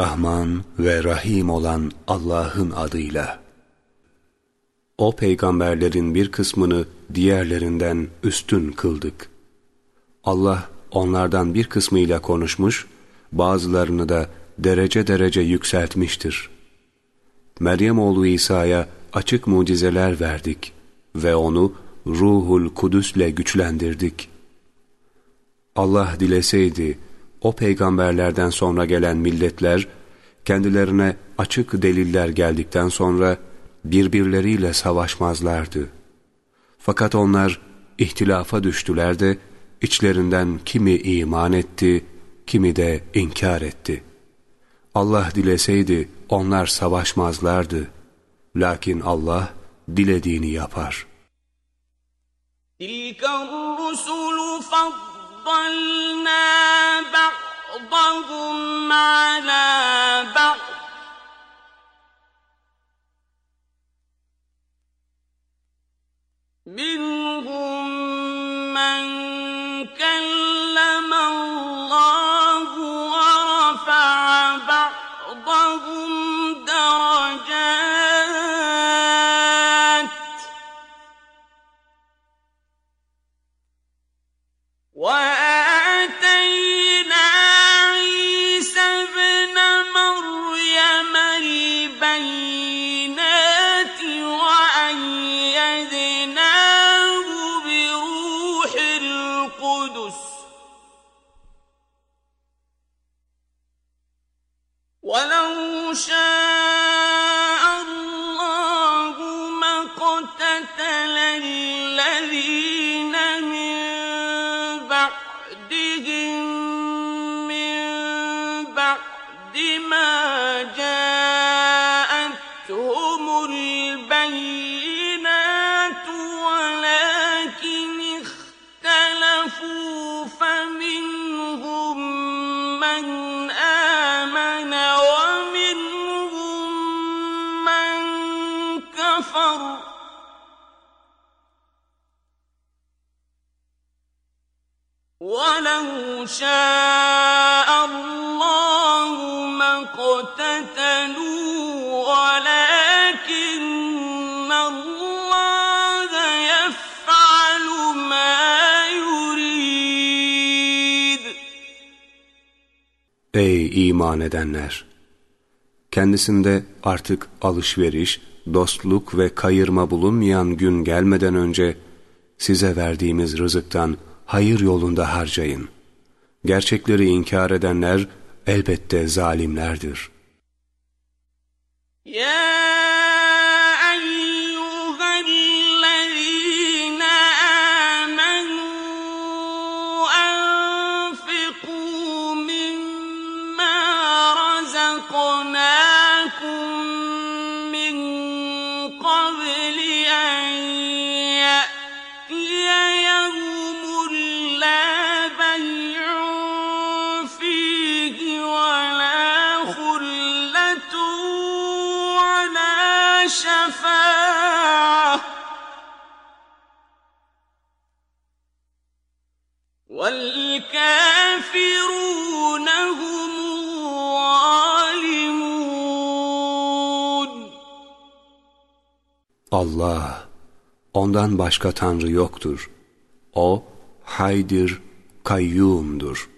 Rahman ve Rahim olan Allah'ın adıyla. O peygamberlerin bir kısmını diğerlerinden üstün kıldık. Allah onlardan bir kısmıyla konuşmuş, bazılarını da derece derece yükseltmiştir. Meryem oğlu İsa'ya açık mucizeler verdik ve onu Ruhul Kudüs'le güçlendirdik. Allah dileseydi, o peygamberlerden sonra gelen milletler, kendilerine açık deliller geldikten sonra birbirleriyle savaşmazlardı. Fakat onlar ihtilafa düştüler de, içlerinden kimi iman etti, kimi de inkar etti. Allah dileseydi onlar savaşmazlardı. Lakin Allah dilediğini yapar. تِلْكَ الرُّسُلُ فَضَّلْنَا بَعْضَهُمْ عَلَى بَعْضٍ مِنْهُمْ مَنْ شاء Ey iman edenler! Kendisinde artık alışveriş, dostluk ve kayırma bulunmayan gün gelmeden önce size verdiğimiz rızıktan hayır yolunda harcayın. Gerçekleri inkar edenler elbette zalimlerdir. Yeah! Allah, ondan başka Tanrı yoktur. O, haydir, kayyumdur.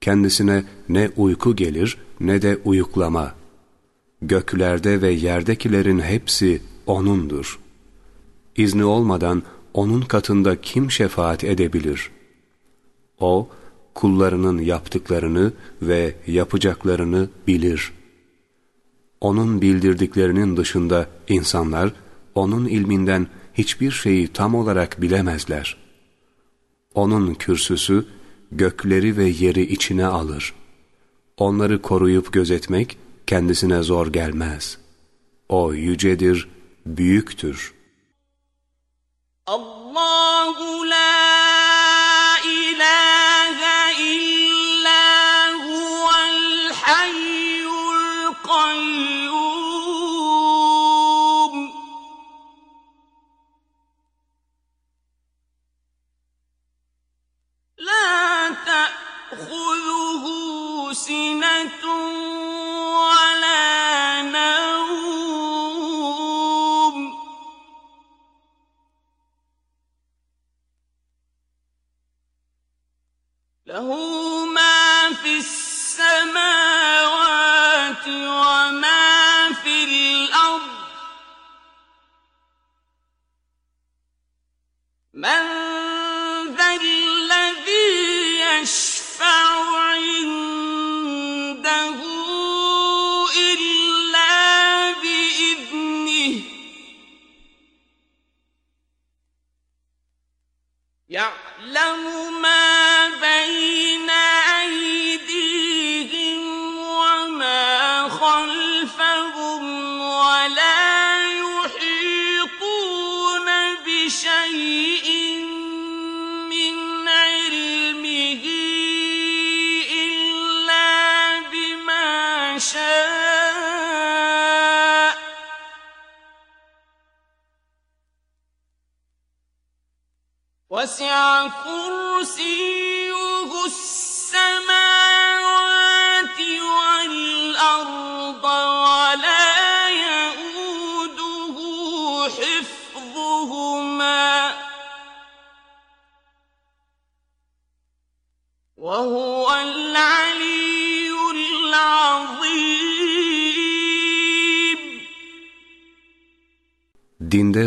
Kendisine ne uyku gelir ne de uyuklama. Göklerde ve yerdekilerin hepsi O'nundur. İzni olmadan O'nun katında kim şefaat edebilir? O, kullarının yaptıklarını ve yapacaklarını bilir. Onun bildirdiklerinin dışında insanlar, onun ilminden hiçbir şeyi tam olarak bilemezler. Onun kürsüsü gökleri ve yeri içine alır. Onları koruyup gözetmek kendisine zor gelmez. O yücedir, büyüktür. Allahu la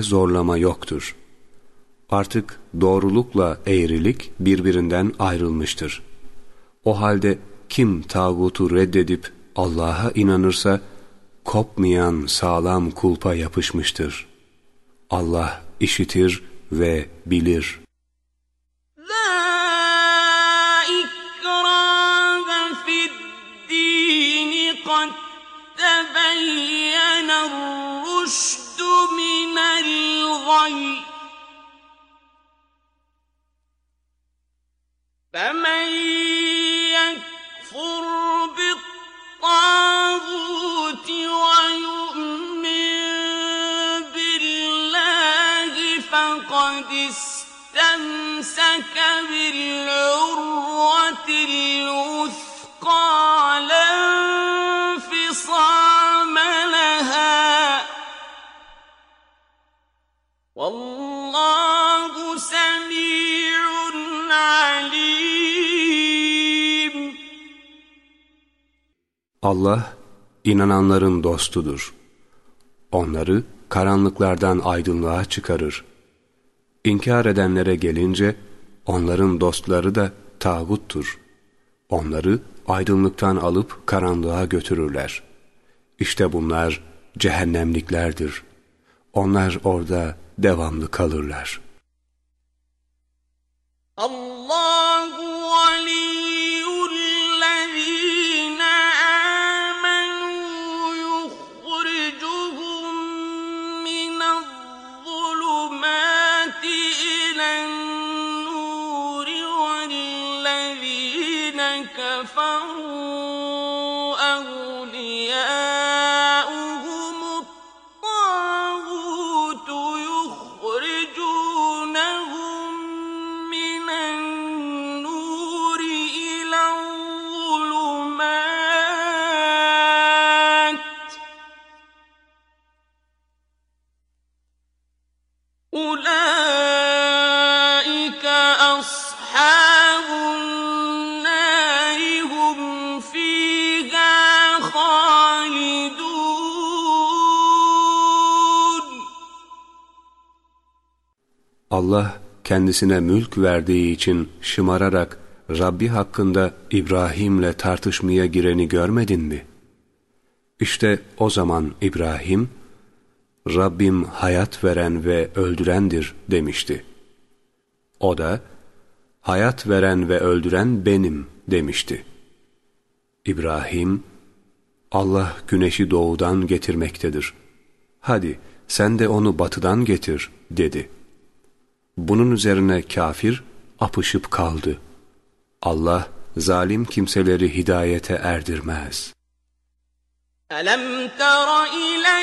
zorlama yoktur. Artık doğrulukla eğrilik birbirinden ayrılmıştır. O halde kim tağutu reddedip Allah'a inanırsa kopmayan sağlam kulpa yapışmıştır. Allah işitir ve bilir. İnananların dostudur. Onları karanlıklardan aydınlığa çıkarır. İnkar edenlere gelince onların dostları da tağuttur. Onları aydınlıktan alıp karanlığa götürürler. İşte bunlar cehennemliklerdir. Onlar orada devamlı kalırlar. Kendisine mülk verdiği için şımararak Rabbi hakkında İbrahim'le tartışmaya gireni görmedin mi? İşte o zaman İbrahim, Rabbim hayat veren ve öldürendir demişti. O da, hayat veren ve öldüren benim demişti. İbrahim, Allah güneşi doğudan getirmektedir. Hadi sen de onu batıdan getir dedi. Bunun üzerine kafir apışıp kaldı. Allah zalim kimseleri hidayete erdirmez. ألم تر إلى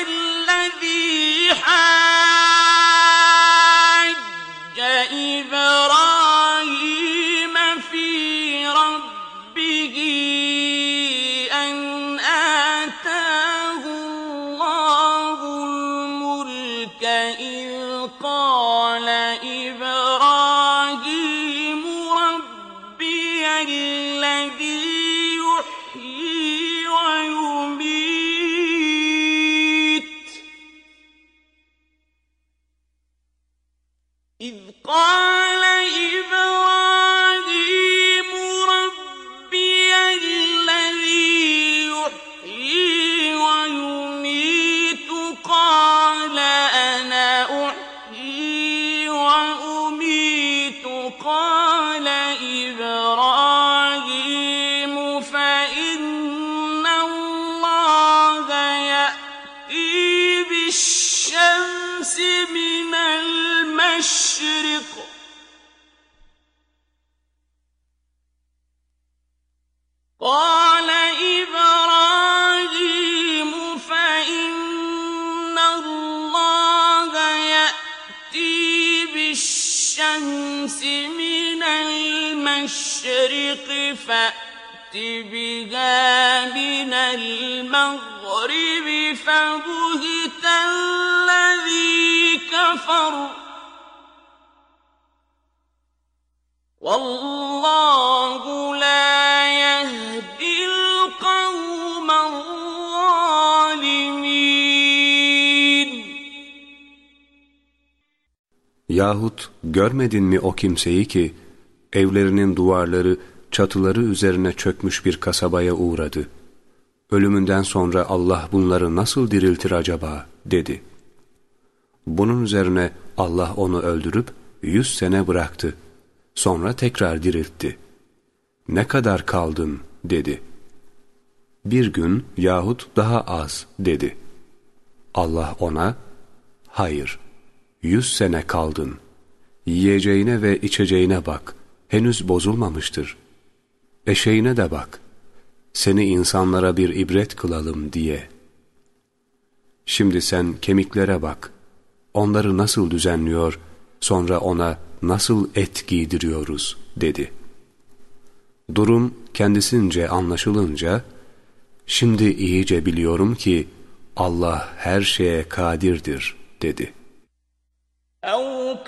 بها من المغرب فبهت الذي كفر والله لا يهدي القوم الظالمين Yahut görmedin mi o kimseyi ki evlerinin duvarları çatıları üzerine çökmüş bir kasabaya uğradı. Ölümünden sonra Allah bunları nasıl diriltir acaba dedi. Bunun üzerine Allah onu öldürüp yüz sene bıraktı. Sonra tekrar diriltti. Ne kadar kaldın dedi. Bir gün yahut daha az dedi. Allah ona, hayır, yüz sene kaldın. Yiyeceğine ve içeceğine bak, henüz bozulmamıştır eşeğine de bak, seni insanlara bir ibret kılalım diye. Şimdi sen kemiklere bak, onları nasıl düzenliyor, sonra ona nasıl et giydiriyoruz dedi. Durum kendisince anlaşılınca, şimdi iyice biliyorum ki Allah her şeye kadirdir dedi. اَوْ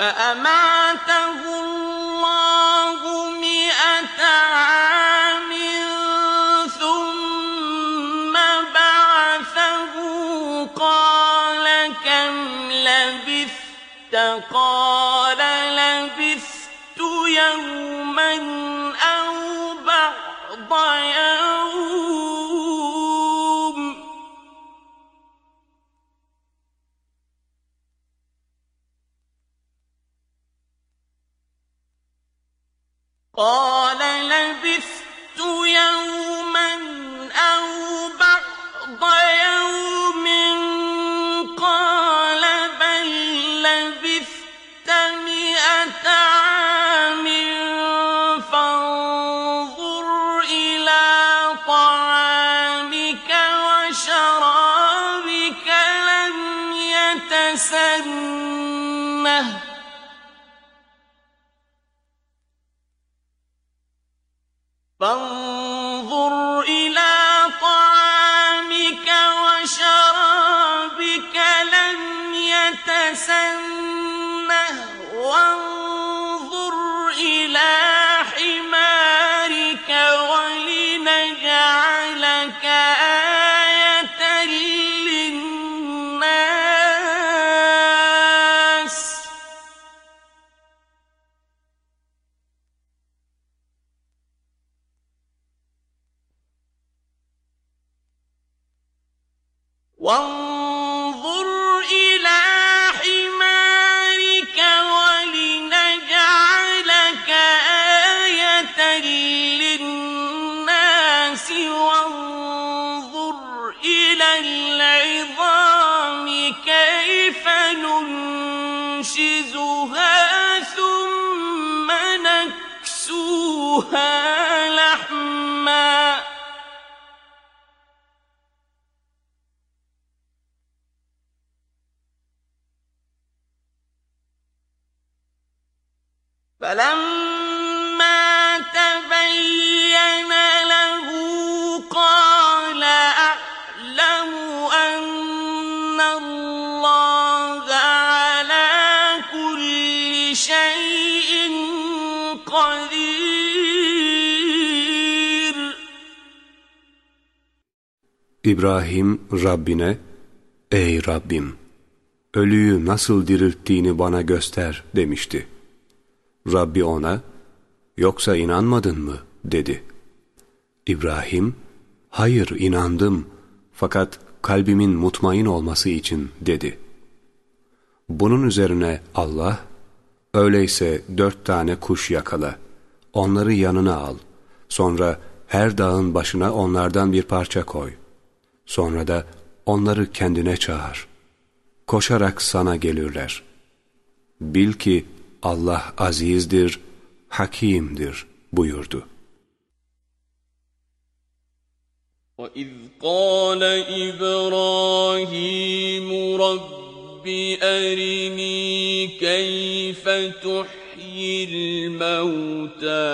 فأماته الله قال لبثت يوما أو بعض يوم فانظر Rabbine, Ey Rabbim! Ölüyü nasıl dirilttiğini bana göster demişti. Rabbi ona, yoksa inanmadın mı? dedi. İbrahim, hayır inandım fakat kalbimin mutmain olması için dedi. Bunun üzerine Allah, öyleyse dört tane kuş yakala, onları yanına al, sonra her dağın başına onlardan bir parça koy. Sonra da onları kendine çağır. Koşarak sana gelirler. Bil ki Allah azizdir, hakimdir buyurdu. وَإِذْ قَالَ إِبْرَاهِيمُ رَبِّ أَرِنِي كَيْفَ تُحْيِي الْمَوْتَى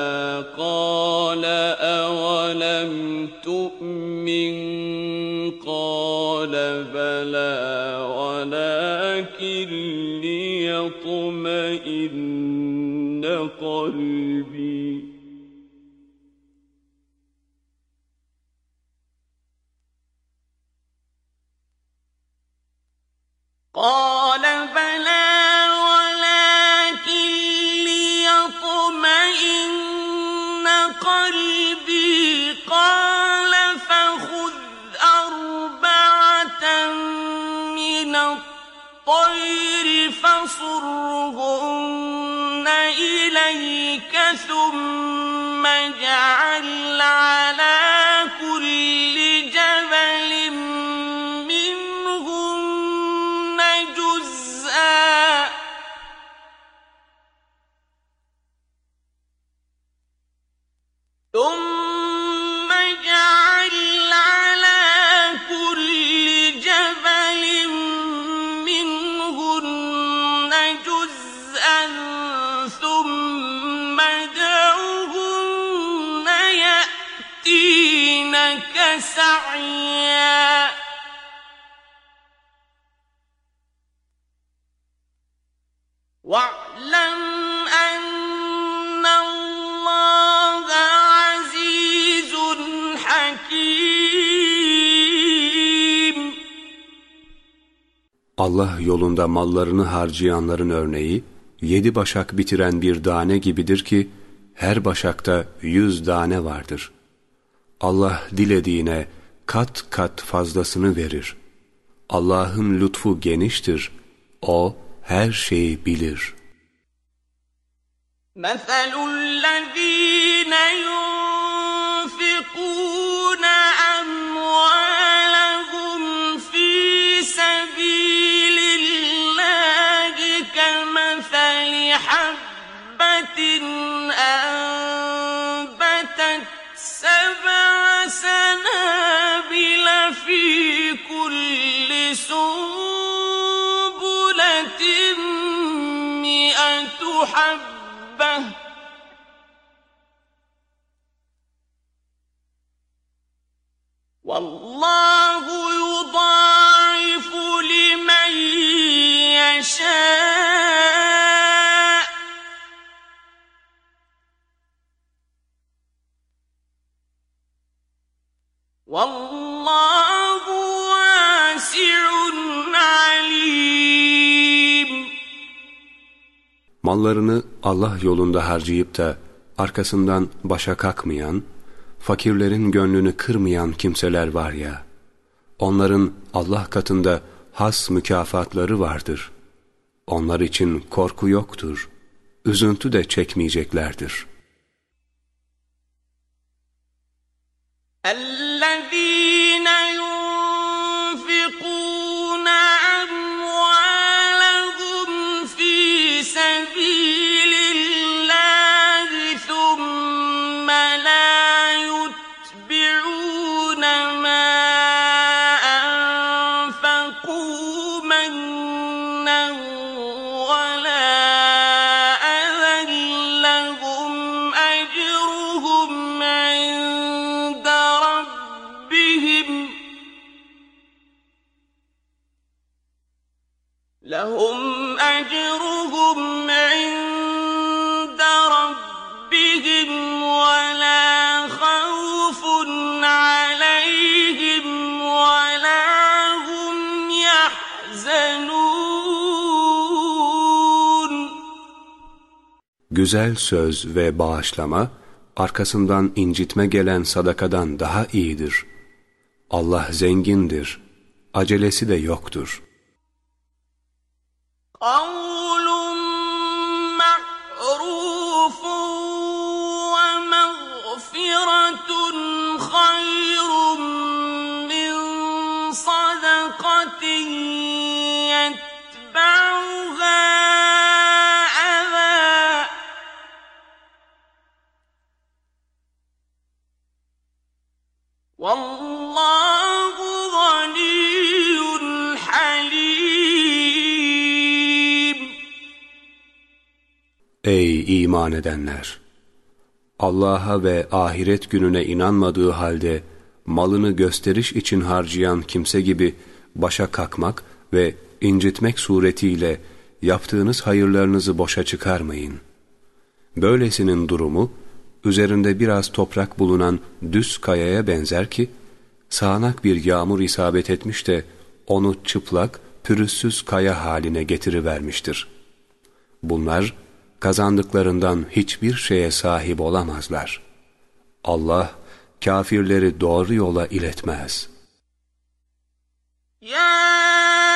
قَالَ أَوَلَمْ تُؤْمِنْ قَالَ بَلَى وَلَكِنْ لِيَطْمَئِنَّ قَلْبِي قال بلى الطير فصرهن إليك ثم اجعل على Allah yolunda mallarını harcayanların örneği, yedi başak bitiren bir tane gibidir ki, her başakta yüz tane vardır. Allah dilediğine kat kat fazlasını verir. Allah'ın lütfu geniştir. O her şeyi bilir. مثل الذين ينفقون كل سنبلة مئة حبة. Mallarını Allah yolunda harcayıp da arkasından başa kalkmayan, fakirlerin gönlünü kırmayan kimseler var ya, onların Allah katında has mükafatları vardır. Onlar için korku yoktur, üzüntü de çekmeyeceklerdir. Güzel söz ve bağışlama, arkasından incitme gelen sadakadan daha iyidir. Allah zengindir, acelesi de yoktur. İman edenler! Allah'a ve ahiret gününe inanmadığı halde malını gösteriş için harcayan kimse gibi başa kakmak ve incitmek suretiyle yaptığınız hayırlarınızı boşa çıkarmayın. Böylesinin durumu, üzerinde biraz toprak bulunan düz kayaya benzer ki, sağanak bir yağmur isabet etmiş de onu çıplak, pürüzsüz kaya haline getirivermiştir. Bunlar, kazandıklarından hiçbir şeye sahip olamazlar. Allah, kafirleri doğru yola iletmez. يا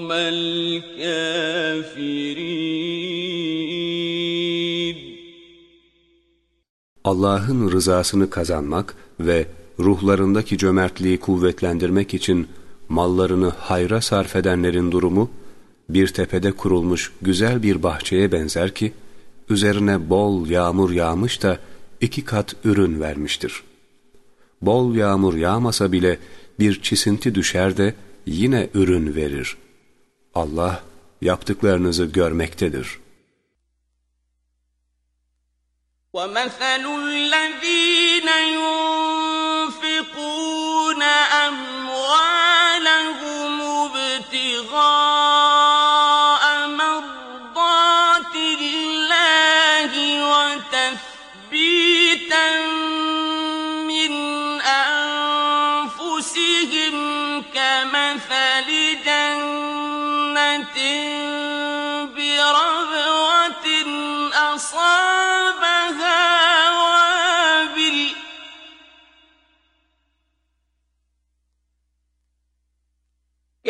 Allah'ın rızasını kazanmak ve ruhlarındaki cömertliği kuvvetlendirmek için mallarını hayra sarf edenlerin durumu, bir tepede kurulmuş güzel bir bahçeye benzer ki, üzerine bol yağmur yağmış da iki kat ürün vermiştir. Bol yağmur yağmasa bile bir çisinti düşer de yine ürün verir. Allah yaptıklarınızı görmektedir. ومثل الذين ينفقون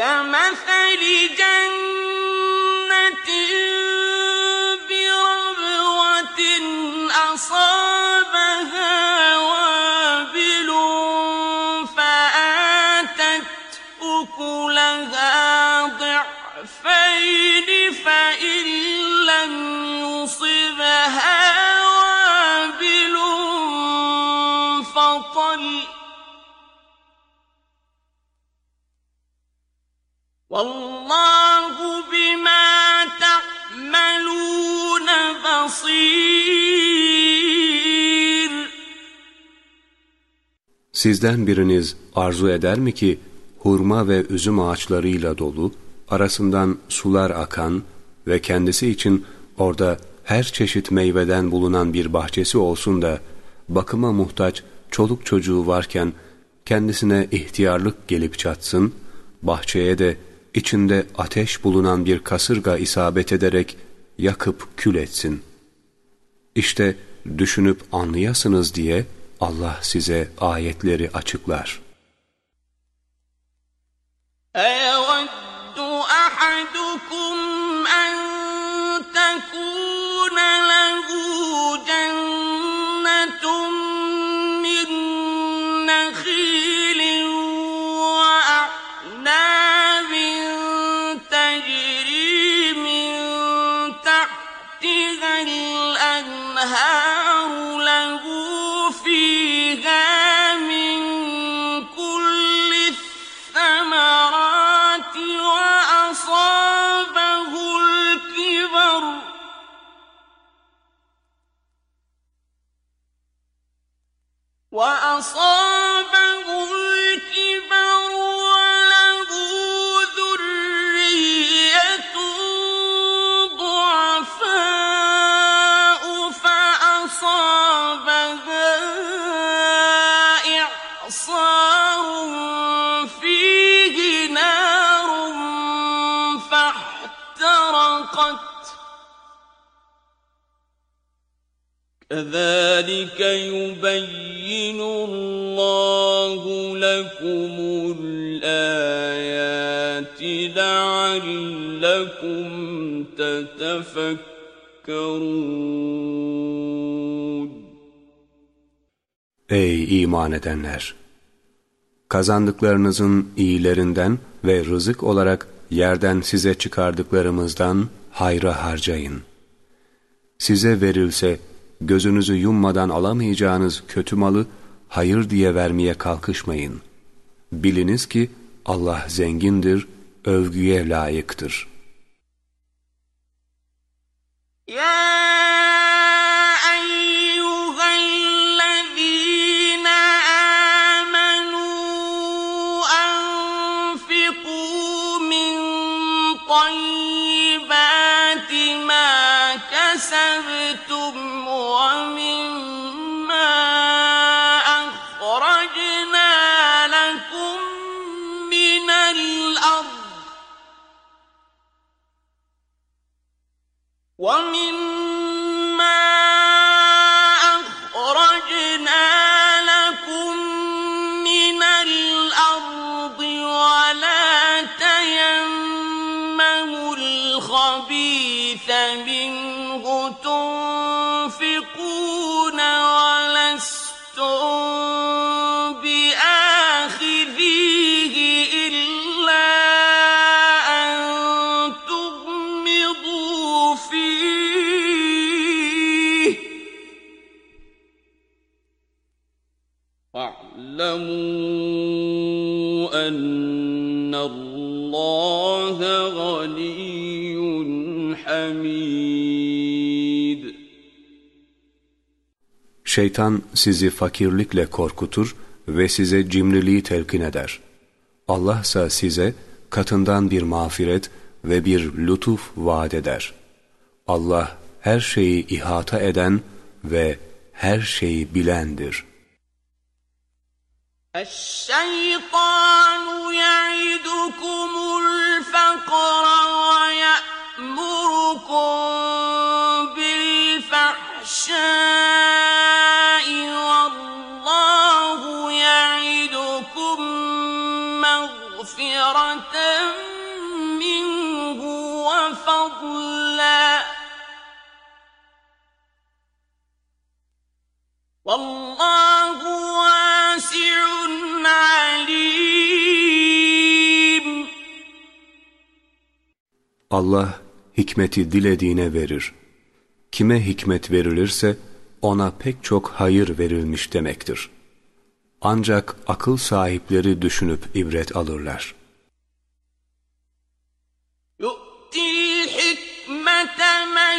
كمثل جنة بربوة أصابها Vallahu bima ta'malun basir. Sizden biriniz arzu eder mi ki hurma ve üzüm ağaçlarıyla dolu, arasından sular akan ve kendisi için orada her çeşit meyveden bulunan bir bahçesi olsun da bakıma muhtaç çoluk çocuğu varken kendisine ihtiyarlık gelip çatsın, bahçeye de içinde ateş bulunan bir kasırga isabet ederek yakıp kül etsin. İşte düşünüp anlayasınız diye Allah size ayetleri açıklar. أيود أحدكم أن تكون له جنة وأصابه كذلك يبين الله لكم الآيات لعلكم تتفكرون Ey iman edenler! Kazandıklarınızın iyilerinden ve rızık olarak yerden size çıkardıklarımızdan hayra harcayın. Size verilse gözünüzü yummadan alamayacağınız kötü malı hayır diye vermeye kalkışmayın. Biliniz ki Allah zengindir, övgüye layıktır. يا أيها الذين آمنوا أنفقوا من طيبات ما كسبتم ومما Şeytan sizi fakirlikle korkutur ve size cimriliği telkin eder. Allah ise size katından bir mağfiret ve bir lütuf vaat eder. Allah her şeyi ihata eden ve her şeyi bilendir. الشيطان يعدكم والله واسع عليم Allah hikmeti dilediğine verir. Kime hikmet verilirse ona pek çok hayır verilmiş demektir. Ancak akıl sahipleri düşünüp ibret alırlar. يُؤْتِ الْحِكْمَةَ مَنْ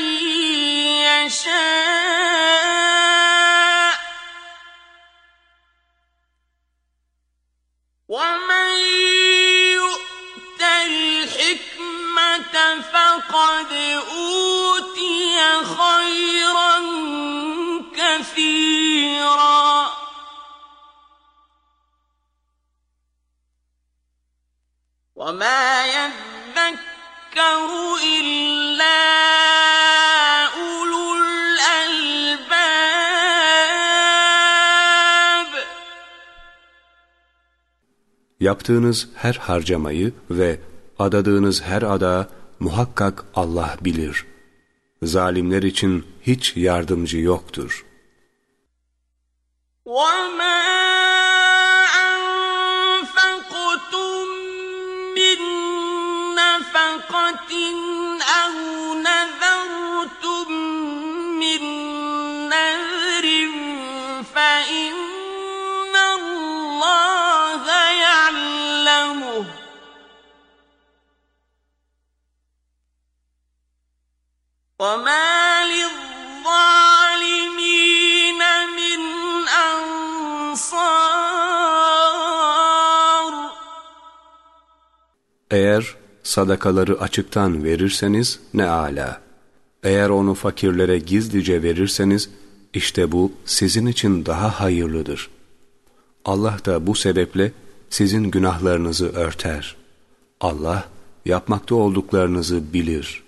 يَشَاءُ وَمَنْ يُؤْتَ الْحِكْمَةَ فَقَدْ أُوتِيَ خَيْرًا كَثِيرًا وَمَا يَذَّكَّرُ إِلَّا Yaptığınız her harcamayı ve adadığınız her ada muhakkak Allah bilir. Zalimler için hiç yardımcı yoktur. وَمَا وَمَا لِلظَّالِمِينَ مِنْ أَنصَارٍ Eğer sadakaları açıktan verirseniz ne âlâ. Eğer onu fakirlere gizlice verirseniz işte bu sizin için daha hayırlıdır. Allah da bu sebeple sizin günahlarınızı örter. Allah yapmakta olduklarınızı bilir.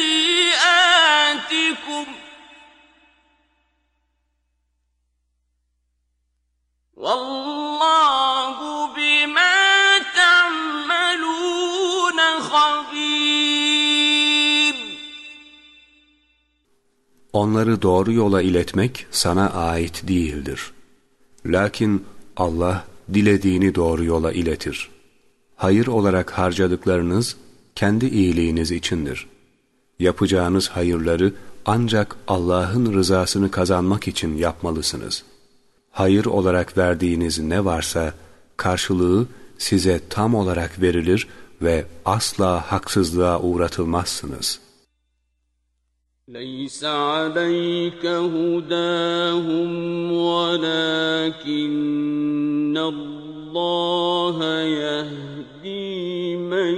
سَيِّئَاتِكُمْ ۗ وَاللَّهُ بِمَا تَعْمَلُونَ خَبِيرٌ Onları doğru yola iletmek sana ait değildir. Lakin Allah dilediğini doğru yola iletir. Hayır olarak harcadıklarınız kendi iyiliğiniz içindir. Yapacağınız hayırları ancak Allah'ın rızasını kazanmak için yapmalısınız. Hayır olarak verdiğiniz ne varsa karşılığı size tam olarak verilir ve asla haksızlığa uğratılmazsınız.'' ليس عليك هداهم ولكن الله يهدي من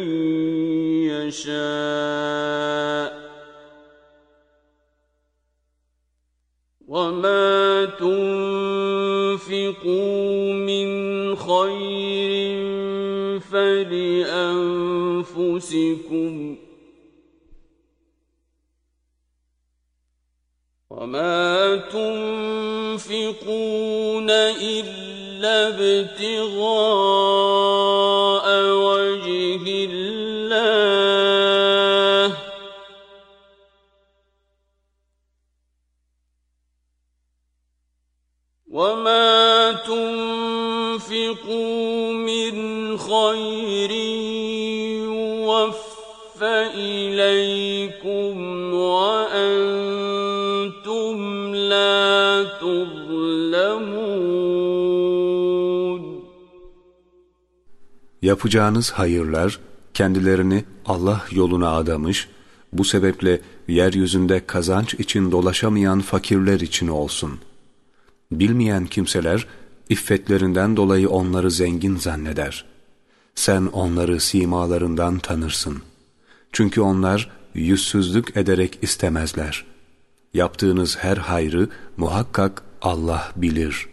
يشاء وما تنفقوا من خير فلأنفسكم وما تنفقون إلا ابتغاء وجه الله. وما Yapacağınız hayırlar kendilerini Allah yoluna adamış, bu sebeple yeryüzünde kazanç için dolaşamayan fakirler için olsun. Bilmeyen kimseler iffetlerinden dolayı onları zengin zanneder. Sen onları simalarından tanırsın. Çünkü onlar yüzsüzlük ederek istemezler. Yaptığınız her hayrı muhakkak Allah bilir.''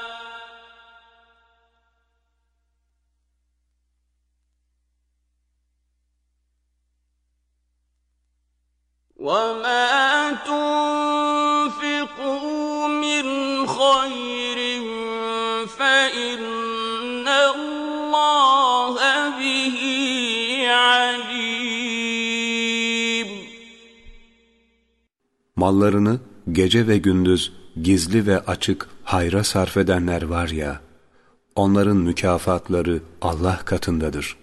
وما تنفقوا من خير فإن الله به عليم Mallarını gece ve gündüz gizli ve açık hayra sarf edenler var ya, onların mükafatları Allah katındadır.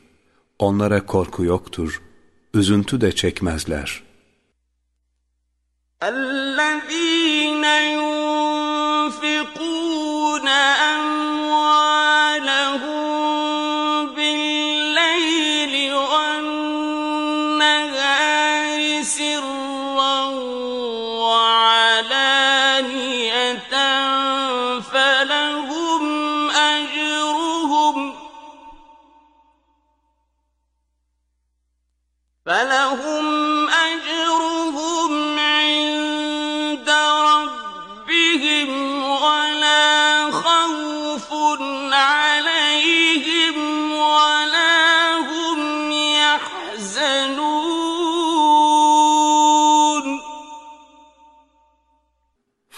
Onlara korku yoktur, üzüntü de çekmezler.'' الذين ينفقون أموالهم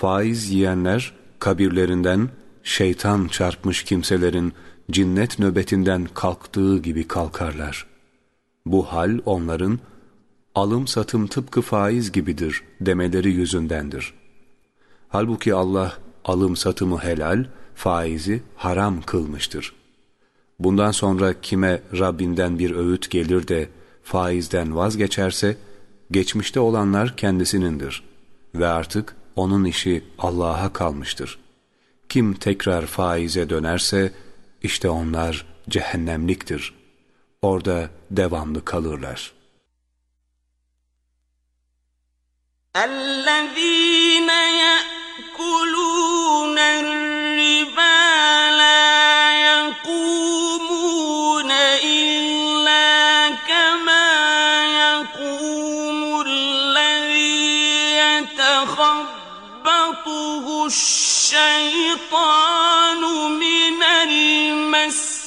Faiz yiyenler kabirlerinden şeytan çarpmış kimselerin cinnet nöbetinden kalktığı gibi kalkarlar. Bu hal onların alım satım tıpkı faiz gibidir demeleri yüzündendir. Halbuki Allah alım satımı helal, faizi haram kılmıştır. Bundan sonra kime Rabbinden bir öğüt gelir de faizden vazgeçerse, geçmişte olanlar kendisinindir ve artık onun işi Allah'a kalmıştır. Kim tekrar faize dönerse, işte onlar cehennemliktir. Orada devamlı kalırlar. اَلَّذ۪ينَ يَأْكُلُونَ الشيطان من المس.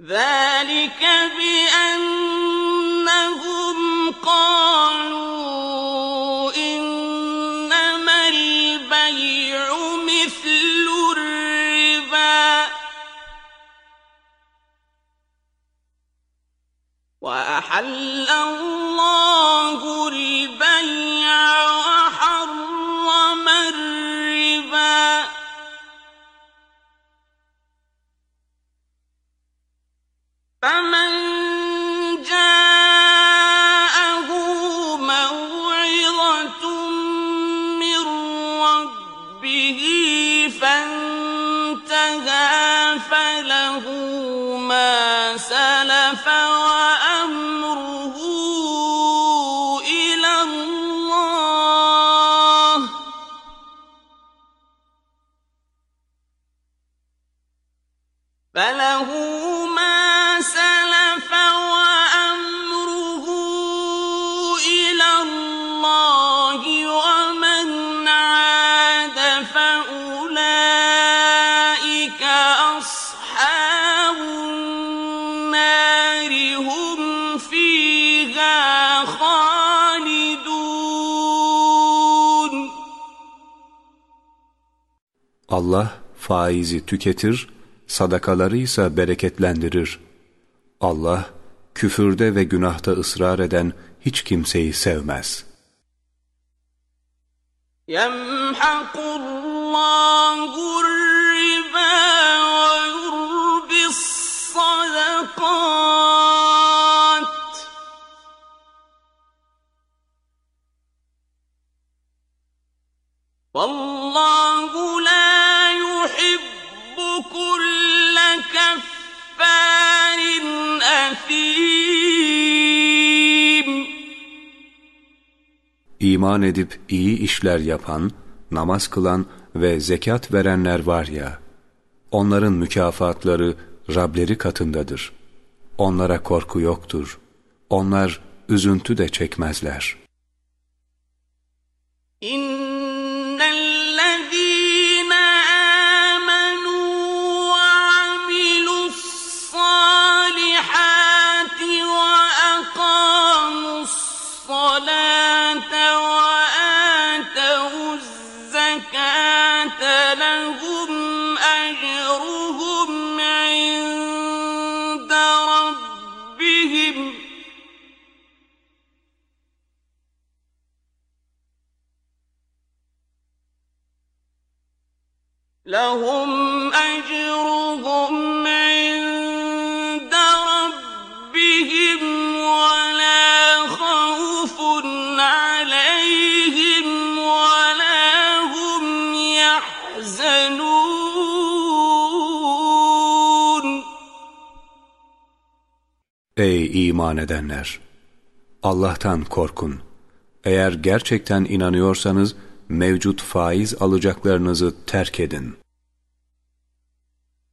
ذلك بأنهم قالوا وأحل الله البيع وحرم الربا. فمن Allah faizi tüketir, sadakaları ise bereketlendirir. Allah, küfürde ve günahta ısrar eden hiç kimseyi sevmez. يَمْحَقُ اللّٰهُ الرِّبَا وَيُرْبِ الصَّدَقَاتِ وَاللّٰهُ İman edip iyi işler yapan, namaz kılan ve zekat verenler var ya, onların mükafatları Rableri katındadır. Onlara korku yoktur. Onlar üzüntü de çekmezler. إِنَّ Ey iman edenler! Allah'tan korkun. Eğer gerçekten inanıyorsanız mevcut faiz alacaklarınızı terk edin.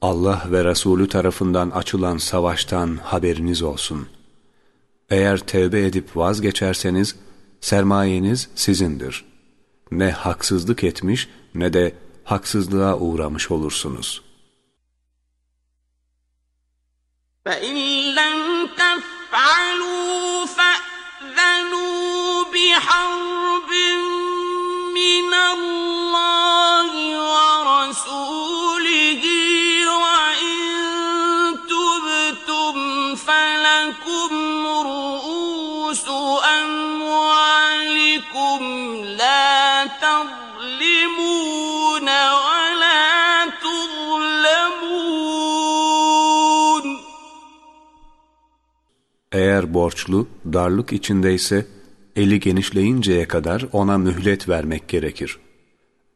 Allah ve Resulü tarafından açılan savaştan haberiniz olsun. Eğer tevbe edip vazgeçerseniz sermayeniz sizindir. Ne haksızlık etmiş ne de haksızlığa uğramış olursunuz. فإن لم تفعلوا فأذنوا بحرب من الله Eğer borçlu darlık içindeyse eli genişleyinceye kadar ona mühlet vermek gerekir.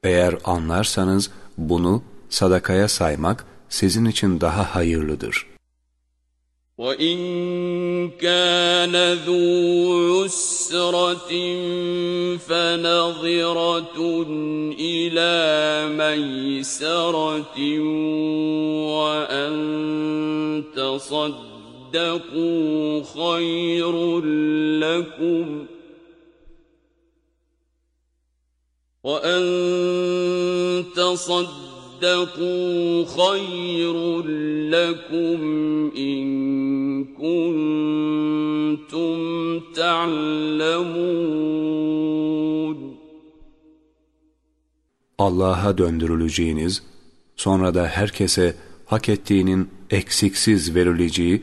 Eğer anlarsanız bunu sadakaya saymak sizin için daha hayırlıdır. وَإِن كَانَ ذُو عُسْرَةٍ فَنَظِرَةٌ إِلَى مَيْسَرَةٍ وَأَن تَصَدَّقُوا خَيْرٌ لَّكُمْ ۖ وَأَن تَصَدَّقُوا خَيْرٌ لَّكُمْ إِن كُنتُمْ تَعْلَمُونَ Allah'a döndürüleceğiniz, sonra da herkese hak ettiğinin eksiksiz verileceği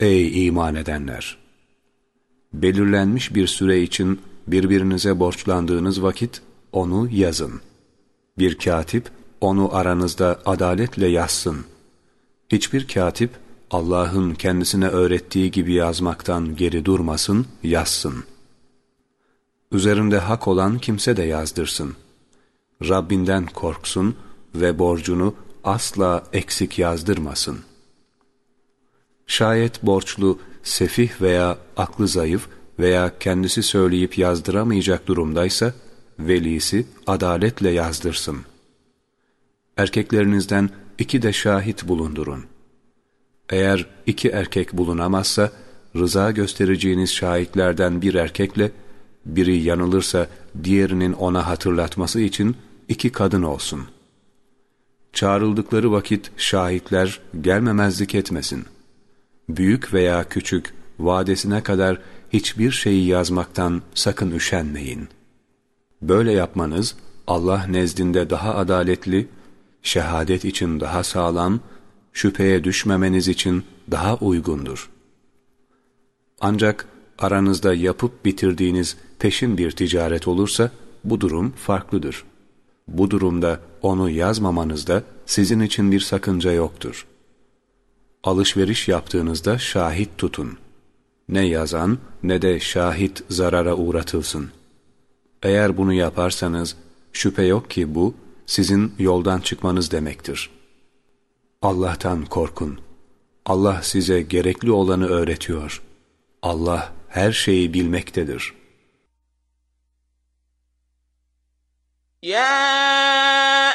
Ey iman edenler! Belirlenmiş bir süre için birbirinize borçlandığınız vakit onu yazın. Bir katip onu aranızda adaletle yazsın. Hiçbir katip Allah'ın kendisine öğrettiği gibi yazmaktan geri durmasın, yazsın. Üzerinde hak olan kimse de yazdırsın. Rabbinden korksun ve borcunu asla eksik yazdırmasın. Şayet borçlu, sefih veya aklı zayıf veya kendisi söyleyip yazdıramayacak durumdaysa, velisi adaletle yazdırsın. Erkeklerinizden iki de şahit bulundurun. Eğer iki erkek bulunamazsa, rıza göstereceğiniz şahitlerden bir erkekle, biri yanılırsa diğerinin ona hatırlatması için iki kadın olsun. Çağrıldıkları vakit şahitler gelmemezlik etmesin. Büyük veya küçük, vadesine kadar hiçbir şeyi yazmaktan sakın üşenmeyin. Böyle yapmanız Allah nezdinde daha adaletli, şehadet için daha sağlam, şüpheye düşmemeniz için daha uygundur. Ancak aranızda yapıp bitirdiğiniz peşin bir ticaret olursa bu durum farklıdır. Bu durumda onu yazmamanızda sizin için bir sakınca yoktur. Alışveriş yaptığınızda şahit tutun. Ne yazan ne de şahit zarara uğratılsın. Eğer bunu yaparsanız şüphe yok ki bu sizin yoldan çıkmanız demektir. Allah'tan korkun. Allah size gerekli olanı öğretiyor. Allah her şeyi bilmektedir. Ya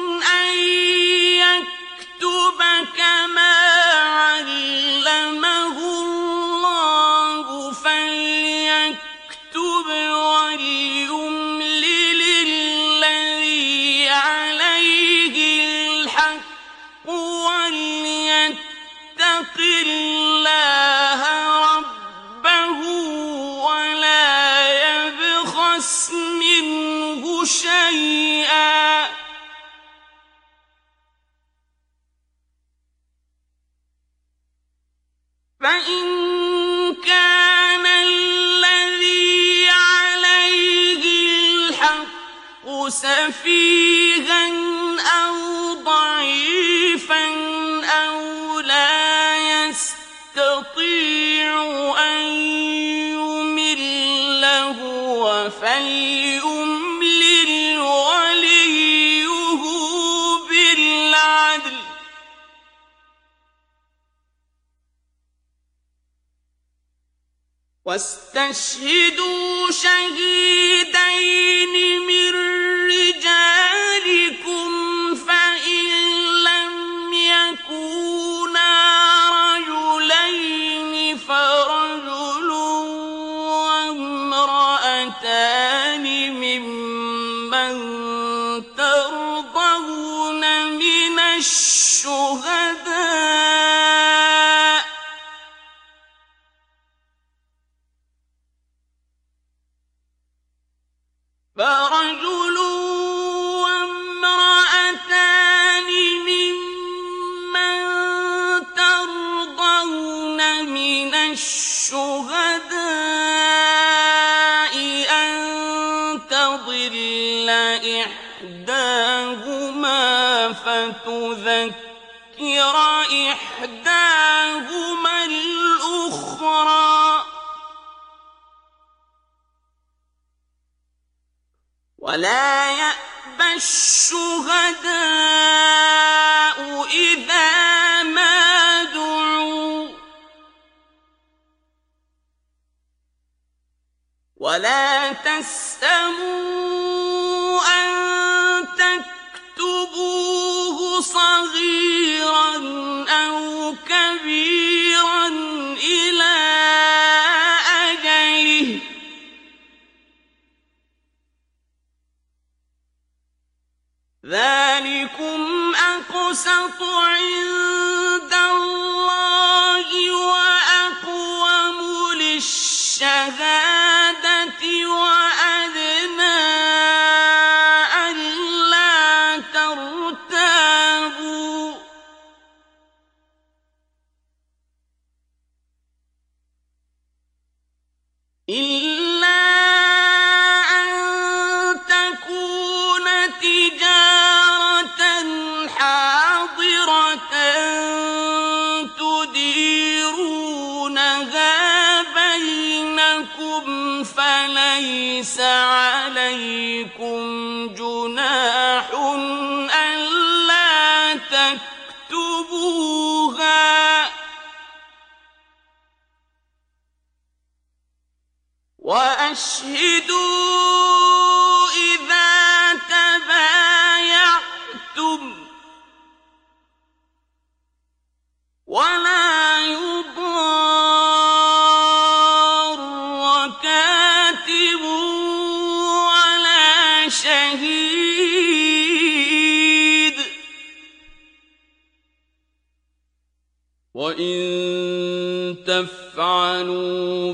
واستشهدوا شهيدين من رجالكم فتذكر إحداهما الأخرى. ولا يأبى الشهداء إذا ما دعوا. ولا تسأموا أن تكتبوه أو كبيرا إلى أجله. ذلكم أقسط عند الله وأقوم للشهادة. وأشهدوا إذا تبايعتم ولا يضار كاتب ولا شهيد. وإن تفعلوا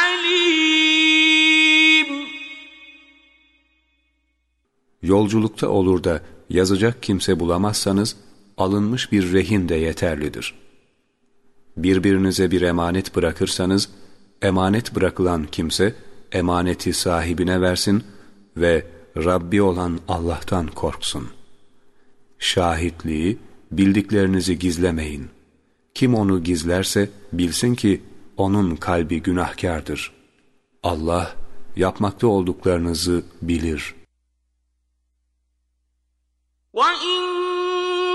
Yolculukta olur da yazacak kimse bulamazsanız alınmış bir rehin de yeterlidir. Birbirinize bir emanet bırakırsanız emanet bırakılan kimse emaneti sahibine versin ve Rabbi olan Allah'tan korksun. Şahitliği, bildiklerinizi gizlemeyin. Kim onu gizlerse bilsin ki onun kalbi günahkardır. Allah yapmakta olduklarınızı bilir.'' وإن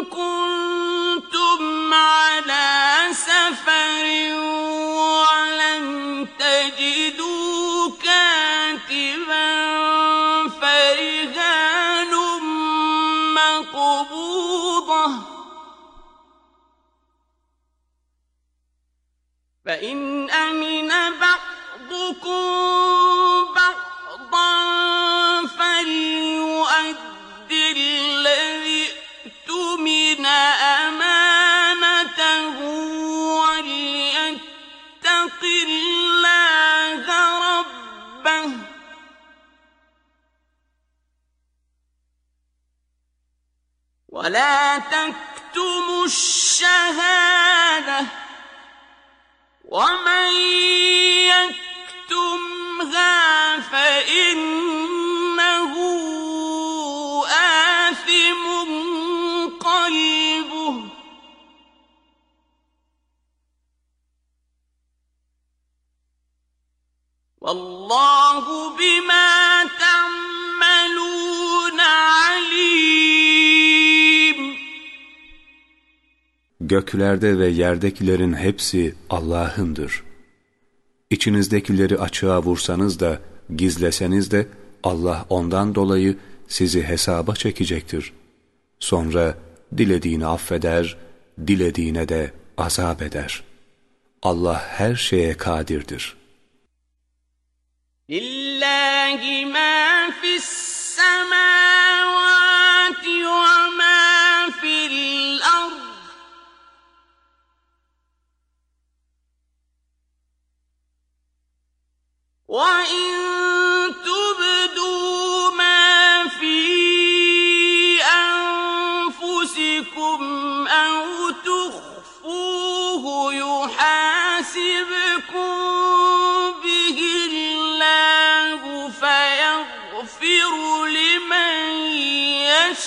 كنتم على سفر ولم تجدوا كاتبا فرهان مقبوضة فإن أمن بعضكم بعضا فليؤد ولا تكتموا الشهادة. ومن يكتمها فإنه Vallahu bima ta'malun alim. Göklerde ve yerdekilerin hepsi Allah'ındır. İçinizdekileri açığa vursanız da, gizleseniz de Allah ondan dolayı sizi hesaba çekecektir. Sonra dilediğini affeder, dilediğine de azap eder. Allah her şeye kadirdir.'' لله ما في السماوات وما في الأرض. وإن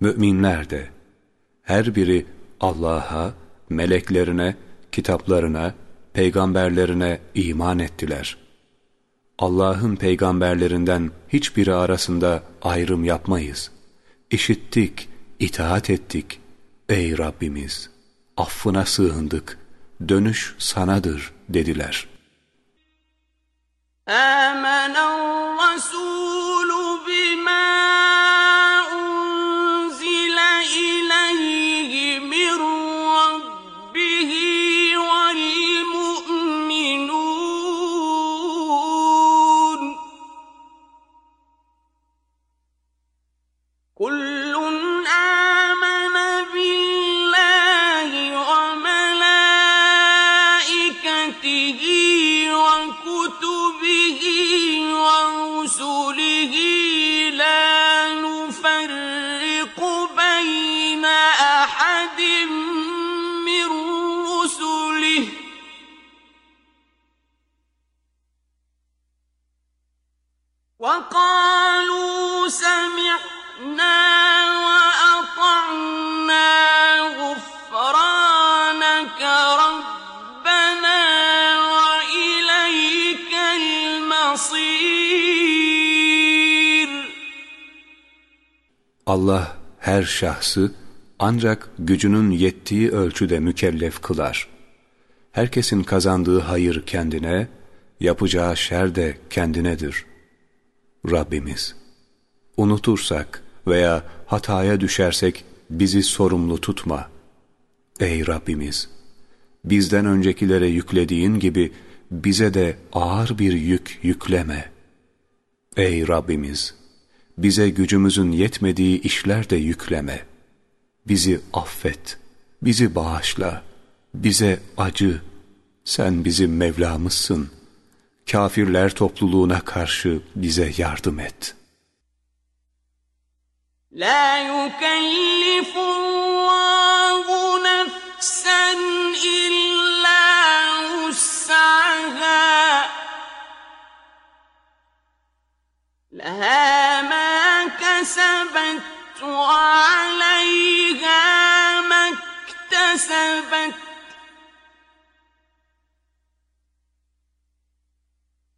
Müminler de her biri Allah'a, meleklerine, kitaplarına, peygamberlerine iman ettiler. Allah'ın peygamberlerinden hiçbiri arasında ayrım yapmayız. İşittik, itaat ettik. Ey Rabbimiz! Affına sığındık. Dönüş sanadır dediler. آمن الرسول وقالوا سمعنا وأطعنا غفرانك ربنا وإليك المصير Allah her şahsı ancak gücünün yettiği ölçüde mükellef kılar. Herkesin kazandığı hayır kendine, yapacağı şer de kendinedir.'' Rabbimiz, unutursak veya hataya düşersek bizi sorumlu tutma. Ey Rabbimiz! Bizden öncekilere yüklediğin gibi bize de ağır bir yük yükleme. Ey Rabbimiz! Bize gücümüzün yetmediği işler de yükleme. Bizi affet, bizi bağışla, bize acı. Sen bizim Mevlamızsın.'' Kafirler topluluğuna karşı bize yardım et. La yukellifu nefsen illa wus'aha Laha ma kesebet ve aleyha mektesebet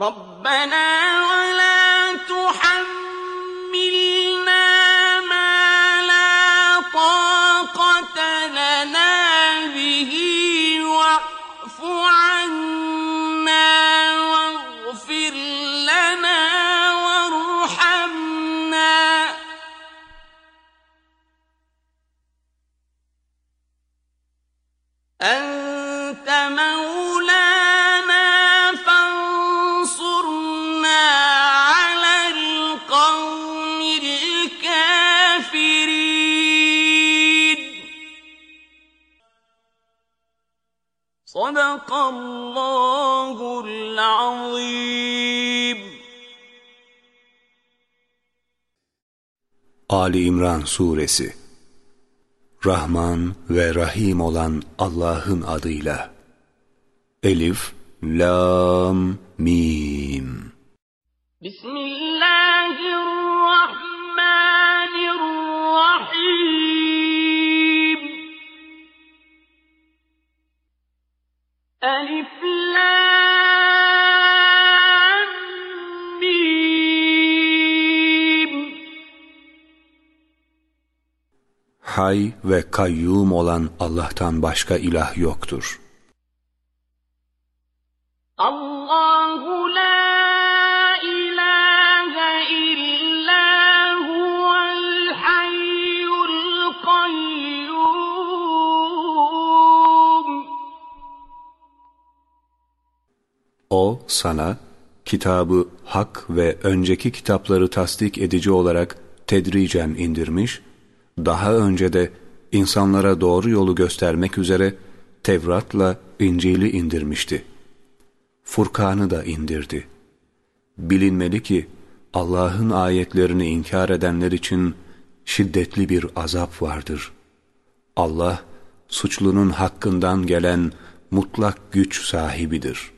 ربنا ولا تحملنا Sadakallahul azim. Ali İmran Suresi. Rahman ve Rahim olan Allah'ın adıyla. Elif, Lam, Mim. Bismillahirrahmanirrahim ألف Hay ve kayyum olan Allah'tan başka ilah yoktur. O sana kitabı hak ve önceki kitapları tasdik edici olarak tedricen indirmiş, daha önce de insanlara doğru yolu göstermek üzere Tevrat'la İncil'i indirmişti. Furkan'ı da indirdi. Bilinmeli ki Allah'ın ayetlerini inkar edenler için şiddetli bir azap vardır. Allah, suçlunun hakkından gelen mutlak güç sahibidir.''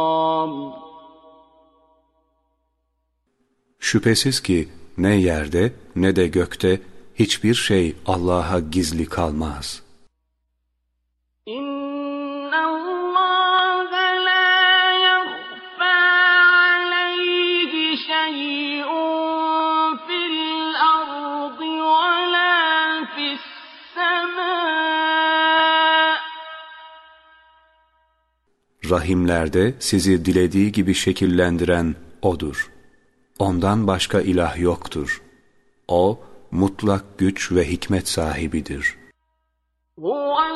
Şüphesiz ki ne yerde ne de gökte hiçbir şey Allah'a gizli kalmaz. Rahimlerde sizi dilediği gibi şekillendiren O'dur. Ondan başka ilah yoktur. O, mutlak güç ve hikmet sahibidir. La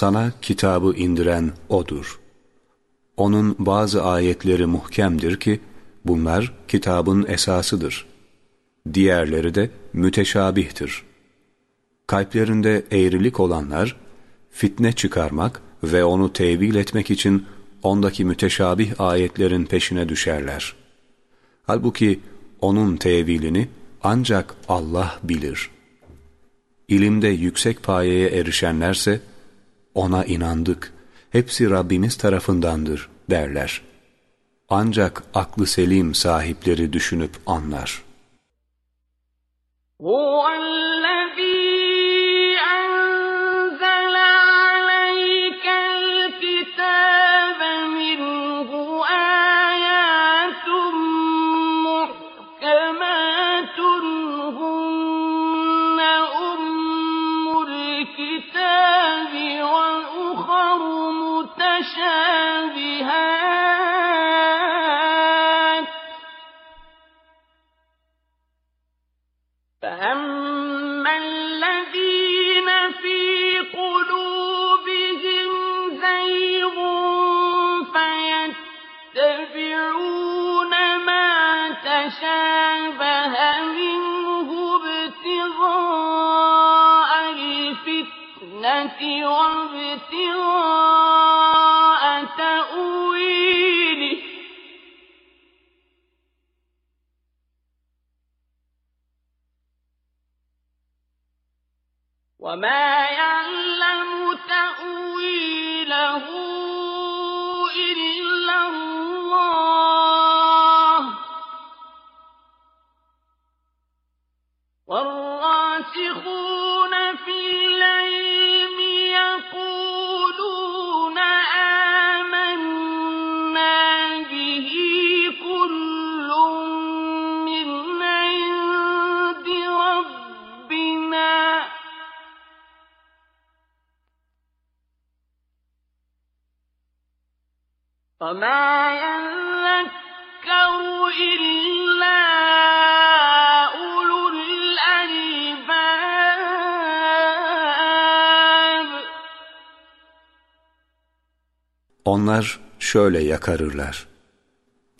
Sana kitabı indiren O'dur. Onun bazı ayetleri muhkemdir ki, bunlar kitabın esasıdır. Diğerleri de müteşabihtir. Kalplerinde eğrilik olanlar, fitne çıkarmak ve onu tevil etmek için ondaki müteşabih ayetlerin peşine düşerler. Halbuki onun tevilini ancak Allah bilir. İlimde yüksek payeye erişenlerse, ona inandık, hepsi Rabbimiz tarafındandır derler. Ancak aklı selim sahipleri düşünüp anlar. وما يعلم تأويله إلا الله. والراسخون وَمَا يَذَّكَّرُ إِلَّا أُولُو الْأَلْبَابِ Onlar şöyle yakarırlar.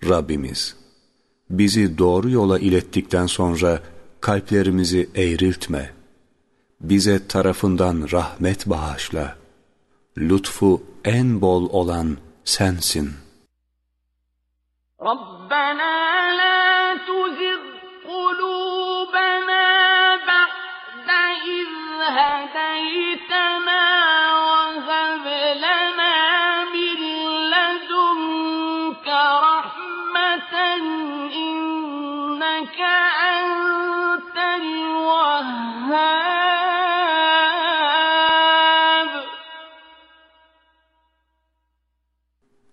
Rabbimiz, bizi doğru yola ilettikten sonra kalplerimizi eğriltme. Bize tarafından rahmet bağışla. Lütfu en bol olan sensin. رَبَّنَا لَا تُزِغْ قُلُوبَنَا بَعْدَ إِذْ هَدَيْتَنَا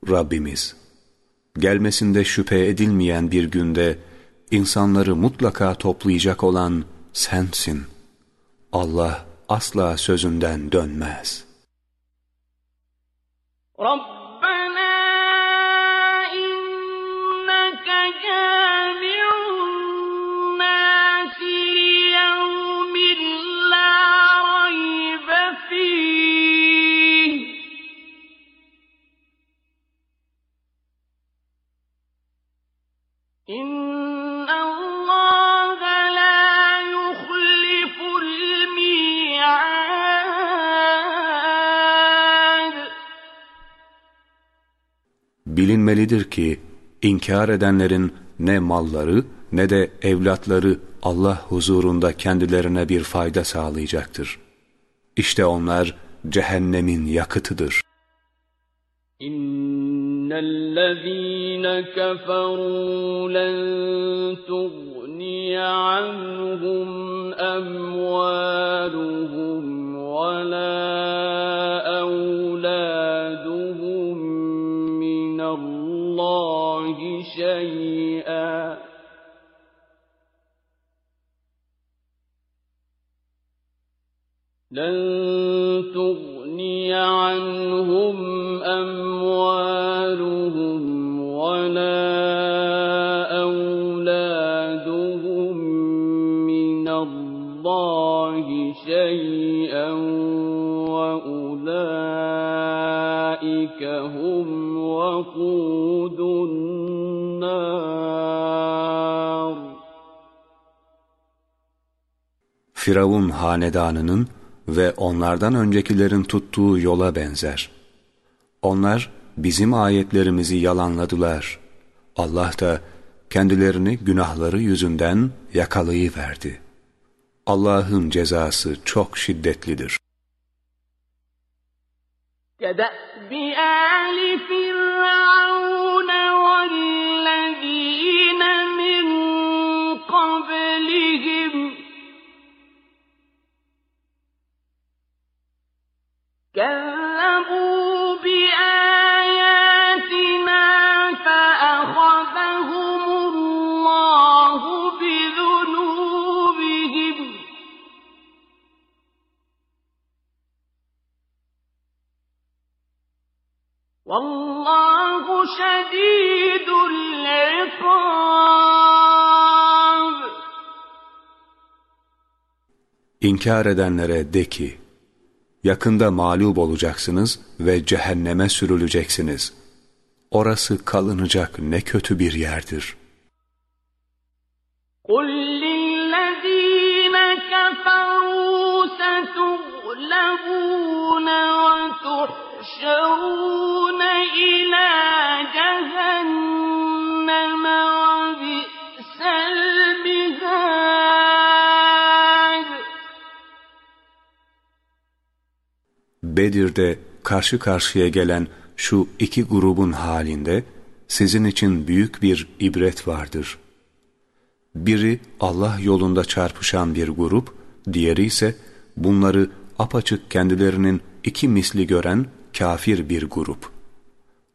Rabbimiz, gelmesinde şüphe edilmeyen bir günde insanları mutlaka toplayacak olan sensin. Allah asla sözünden dönmez. Rabbim Bilinmelidir ki inkar edenlerin ne malları ne de evlatları Allah huzurunda kendilerine bir fayda sağlayacaktır. İşte onlar cehennemin yakıtıdır. إِنَّ الَّذِينَ كَفَرُوا لَن تُغْنِيَ عَنْهُمْ أَمْوَالُهُمْ وَلَا شَيْئًا لَن تُغْنِيَ عَنْهُمْ أَمْوَالُهُمْ وَلَا أَوْلَادُهُم مِّنَ اللَّهِ شَيْئًا وَأُولَٰئِكَ هُمْ وَقُودُ النَّارِ Firavun hanedanının ve onlardan öncekilerin tuttuğu yola benzer. Onlar bizim ayetlerimizi yalanladılar. Allah da kendilerini günahları yüzünden yakalayıverdi. Allah'ın cezası çok şiddetlidir. كَدَأْبِ آلِ فِرْعَوْنَ وَالَّذِينَ كَذَّبُوا بِآيَاتِنَا فَأَخَذَهُمُ اللَّهُ بِذُنُوبِهِمْ ۗ وَاللَّهُ شَدِيدُ الْعِقَابِ İnkar edenlere de ki, yakında mağlup olacaksınız ve cehenneme sürüleceksiniz. Orası kalınacak ne kötü bir yerdir. قُل لِّلَّذِينَ كَفَرُوا سَتُغْلَبُونَ وَتُحْشَرُونَ إِلَىٰ جَهَنَّمَ Bedir'de karşı karşıya gelen şu iki grubun halinde sizin için büyük bir ibret vardır. Biri Allah yolunda çarpışan bir grup, diğeri ise bunları apaçık kendilerinin iki misli gören kafir bir grup.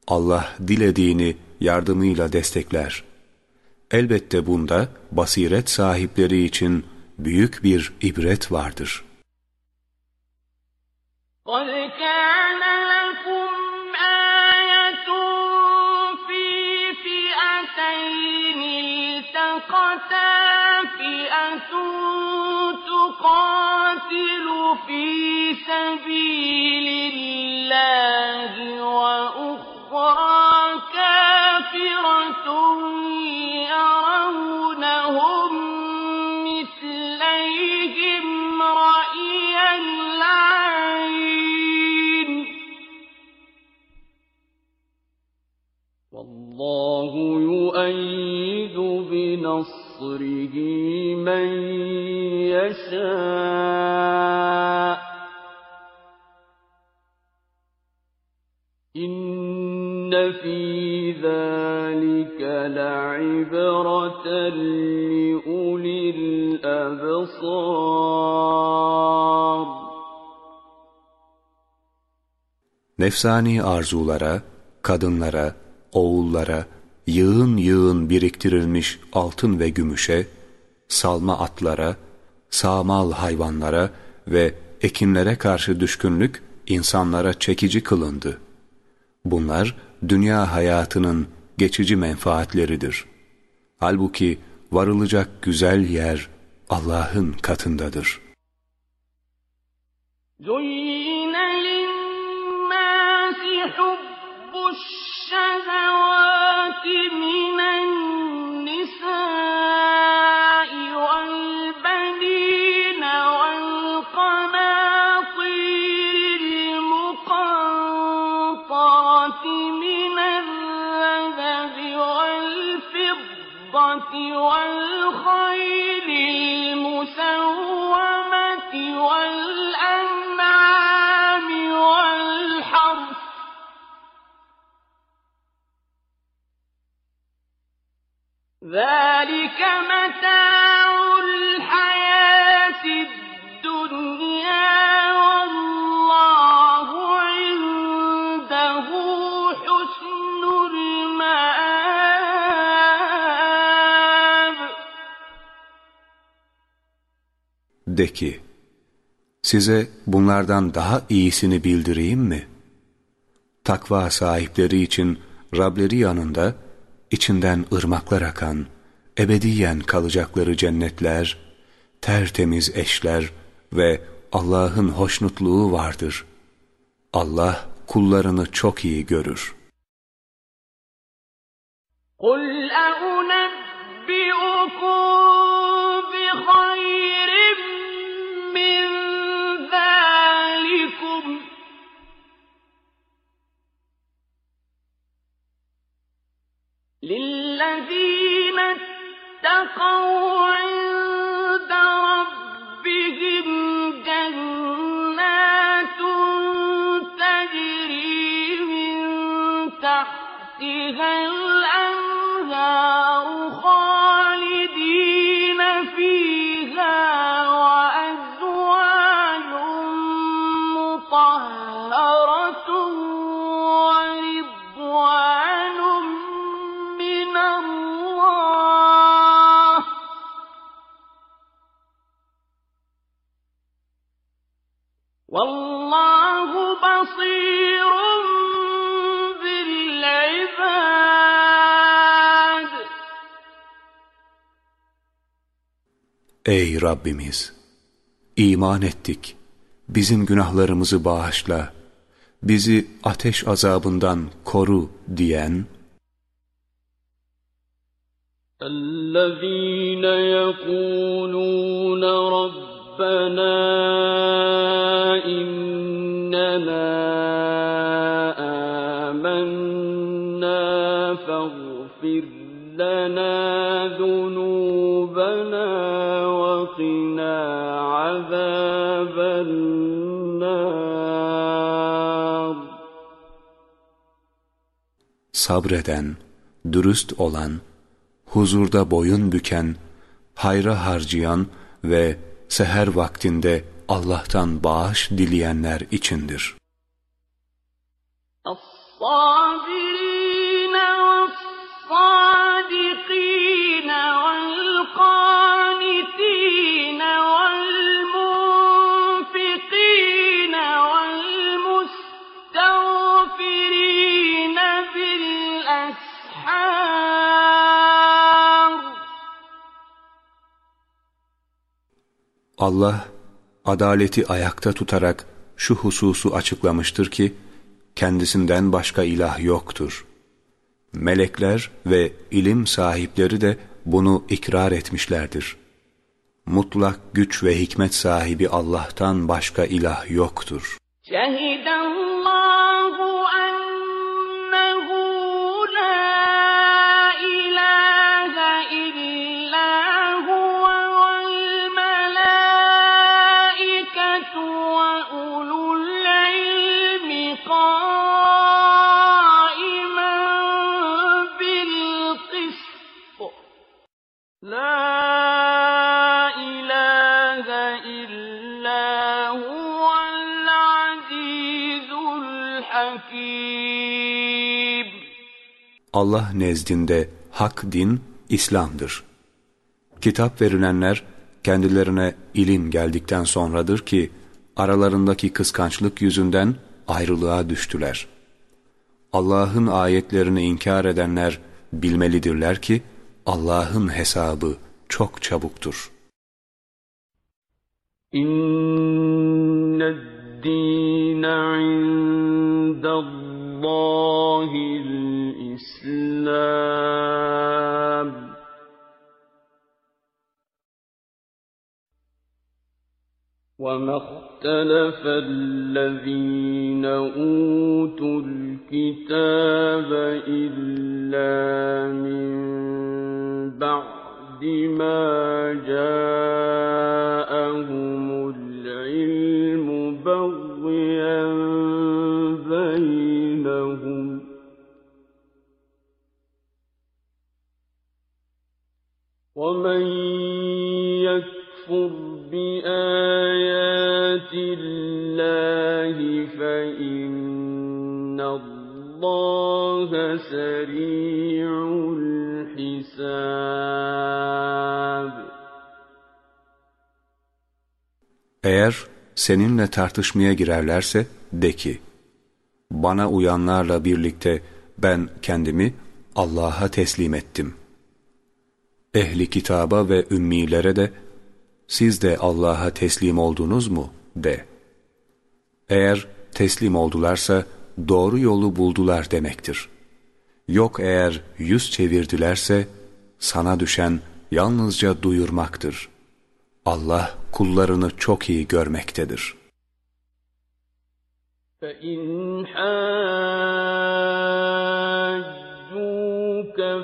Allah dilediğini yardımıyla destekler. Elbette bunda basiret sahipleri için büyük bir ibret vardır.'' قد كان لكم آية في فئتين التقتا فئة تقاتل في سبيل الله وأخرى كافرة والله يؤيد بنصره من يشاء. إن في ذلك لعبرة لأولي الأبصار. Nefsani arzulara, kadınlara, oğullara, yığın yığın biriktirilmiş altın ve gümüşe, salma atlara, sağmal hayvanlara ve ekinlere karşı düşkünlük insanlara çekici kılındı. Bunlar dünya hayatının geçici menfaatleridir. Halbuki varılacak güzel yer Allah'ın katındadır. زين للناس حب الشهوات من النساء ذلك متاع الحياة الدنيا والله عنده حسن المآب De ki, size bunlardan daha iyisini bildireyim mi? Takva sahipleri için Rableri yanında, içinden ırmaklar akan, ebediyen kalacakları cennetler, tertemiz eşler ve Allah'ın hoşnutluğu vardır. Allah kullarını çok iyi görür. قل أنبئكم بخير للذين اتقوا عند ربهم جنات تجري من تحتها الأنهار خالدين والله بصير بالعباد Ey Rabbimiz! iman ettik. Bizim günahlarımızı bağışla. Bizi ateş azabından koru diyen, الذين يقولون ربنا فاغفر لنا ذنوبنا وقنا عذاب النار sabreden, dürüst olan, huzurda boyun büken, hayra harcayan ve seher vaktinde Allah'tan bağış dileyenler içindir. الصابرين Allah adaleti ayakta tutarak şu hususu açıklamıştır ki kendisinden başka ilah yoktur.'' Melekler ve ilim sahipleri de bunu ikrar etmişlerdir. Mutlak güç ve hikmet sahibi Allah'tan başka ilah yoktur. Şehidallahu Allah nezdinde hak din İslam'dır. Kitap verilenler kendilerine ilim geldikten sonradır ki aralarındaki kıskançlık yüzünden ayrılığa düştüler. Allah'ın ayetlerini inkar edenler bilmelidirler ki Allah'ın hesabı çok çabuktur. İnned dîne indallâhil الإسلام. وما اختلف الذين أوتوا الكتاب إلا من بعد ما جاءهم العلم بغيا ومن يكفر بآيات الله فإن الله سريع الحساب Eğer seninle tartışmaya girerlerse de ki, bana uyanlarla birlikte ben kendimi Allah'a teslim ettim. Ehli kitaba ve ümmilere de siz de Allah'a teslim oldunuz mu de. Eğer teslim oldularsa doğru yolu buldular demektir. Yok eğer yüz çevirdilerse sana düşen yalnızca duyurmaktır. Allah kullarını çok iyi görmektedir. فإن حاجوك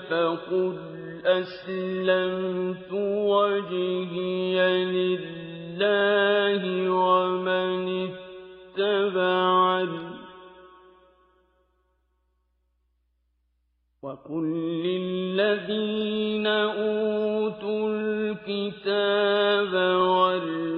فقل أسلمت وجهي لله ومن اتبعني وقل للذين أوتوا الكتاب والأمين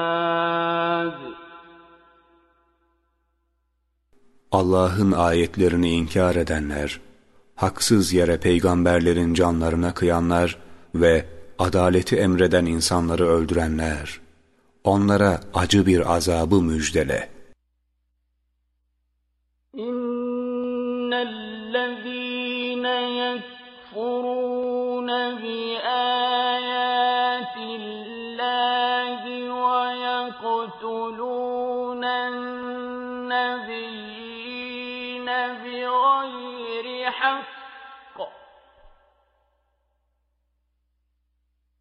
Allah'ın ayetlerini inkar edenler, haksız yere peygamberlerin canlarına kıyanlar ve adaleti emreden insanları öldürenler, onlara acı bir azabı müjdele. İnnellezîne yekfurûne bi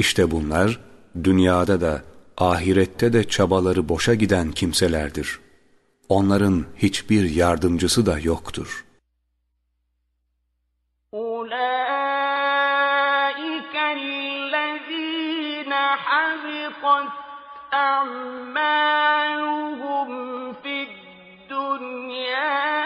İşte bunlar dünyada da ahirette de çabaları boşa giden kimselerdir. Onların hiçbir yardımcısı da yoktur. أعمالهم في الدنيا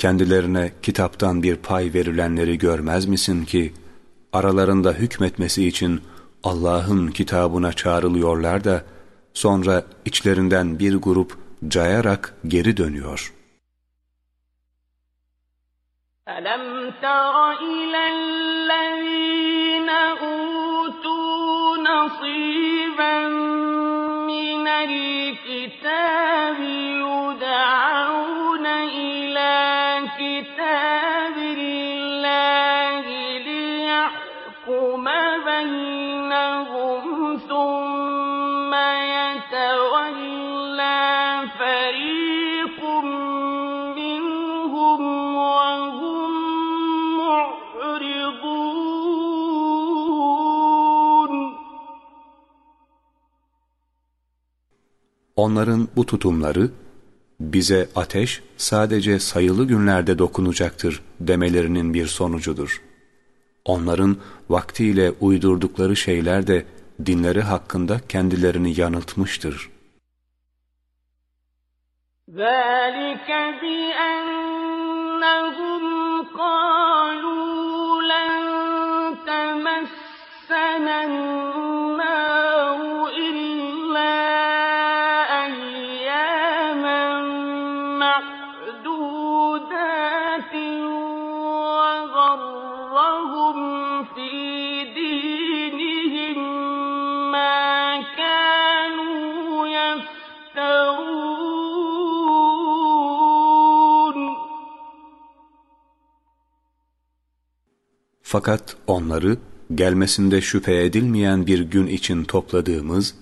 Kendilerine kitaptan bir pay verilenleri görmez misin ki, aralarında hükmetmesi için Allah'ın kitabına çağrılıyorlar da, Sonra içlerinden bir grup cayarak geri dönüyor. أَلَمْ تَرَ إِلَى الَّذِينَ أُوتُوا نَصِيبًا مِنَ الْكِتَابِ Onların bu tutumları, bize ateş sadece sayılı günlerde dokunacaktır demelerinin bir sonucudur. Onların vaktiyle uydurdukları şeyler de dinleri hakkında kendilerini yanıltmıştır. ذَٰلِكَ بِأَنَّهُمْ قَالُوا لَن تَمَسَّنَا Fakat onları gelmesinde şüphe edilmeyen bir gün için topladığımız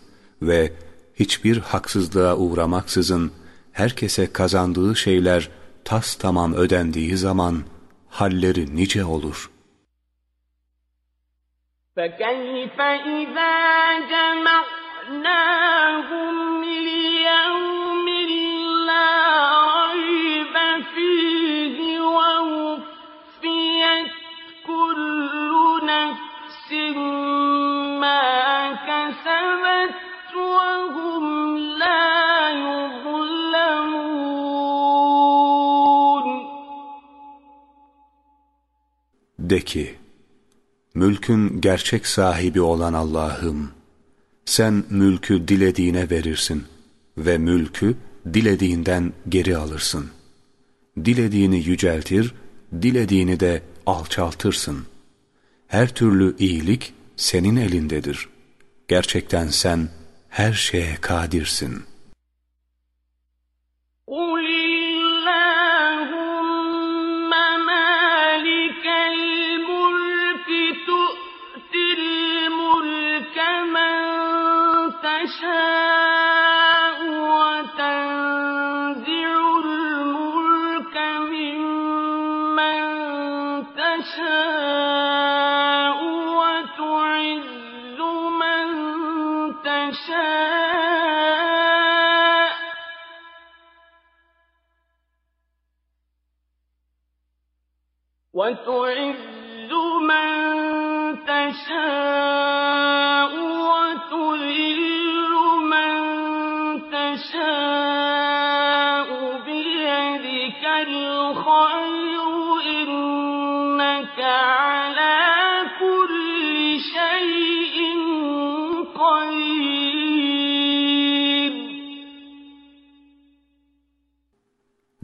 ve hiçbir haksızlığa uğramaksızın herkese kazandığı şeyler tas tamam ödendiği zaman halleri nice olur. فَكَيْفَ إِذَا جَمَعْنَاهُمْ لِيَوْمٍ De ki, mülkün gerçek sahibi olan Allah'ım, sen mülkü dilediğine verirsin ve mülkü dilediğinden geri alırsın. Dilediğini yüceltir, dilediğini de alçaltırsın. Her türlü iyilik senin elindedir. Gerçekten sen her şeye kadirsin. قُلِ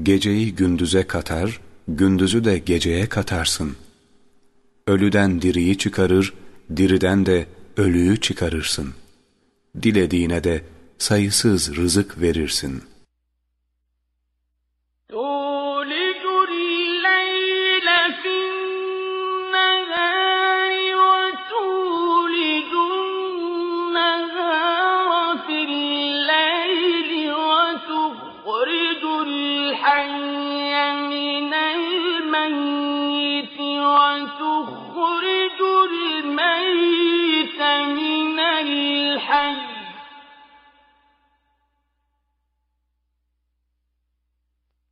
Geceyi gündüze katar, gündüzü de geceye katarsın. Ölüden diriyi çıkarır, diriden de ölüyü çıkarırsın. Dilediğine de sayısız rızık verirsin.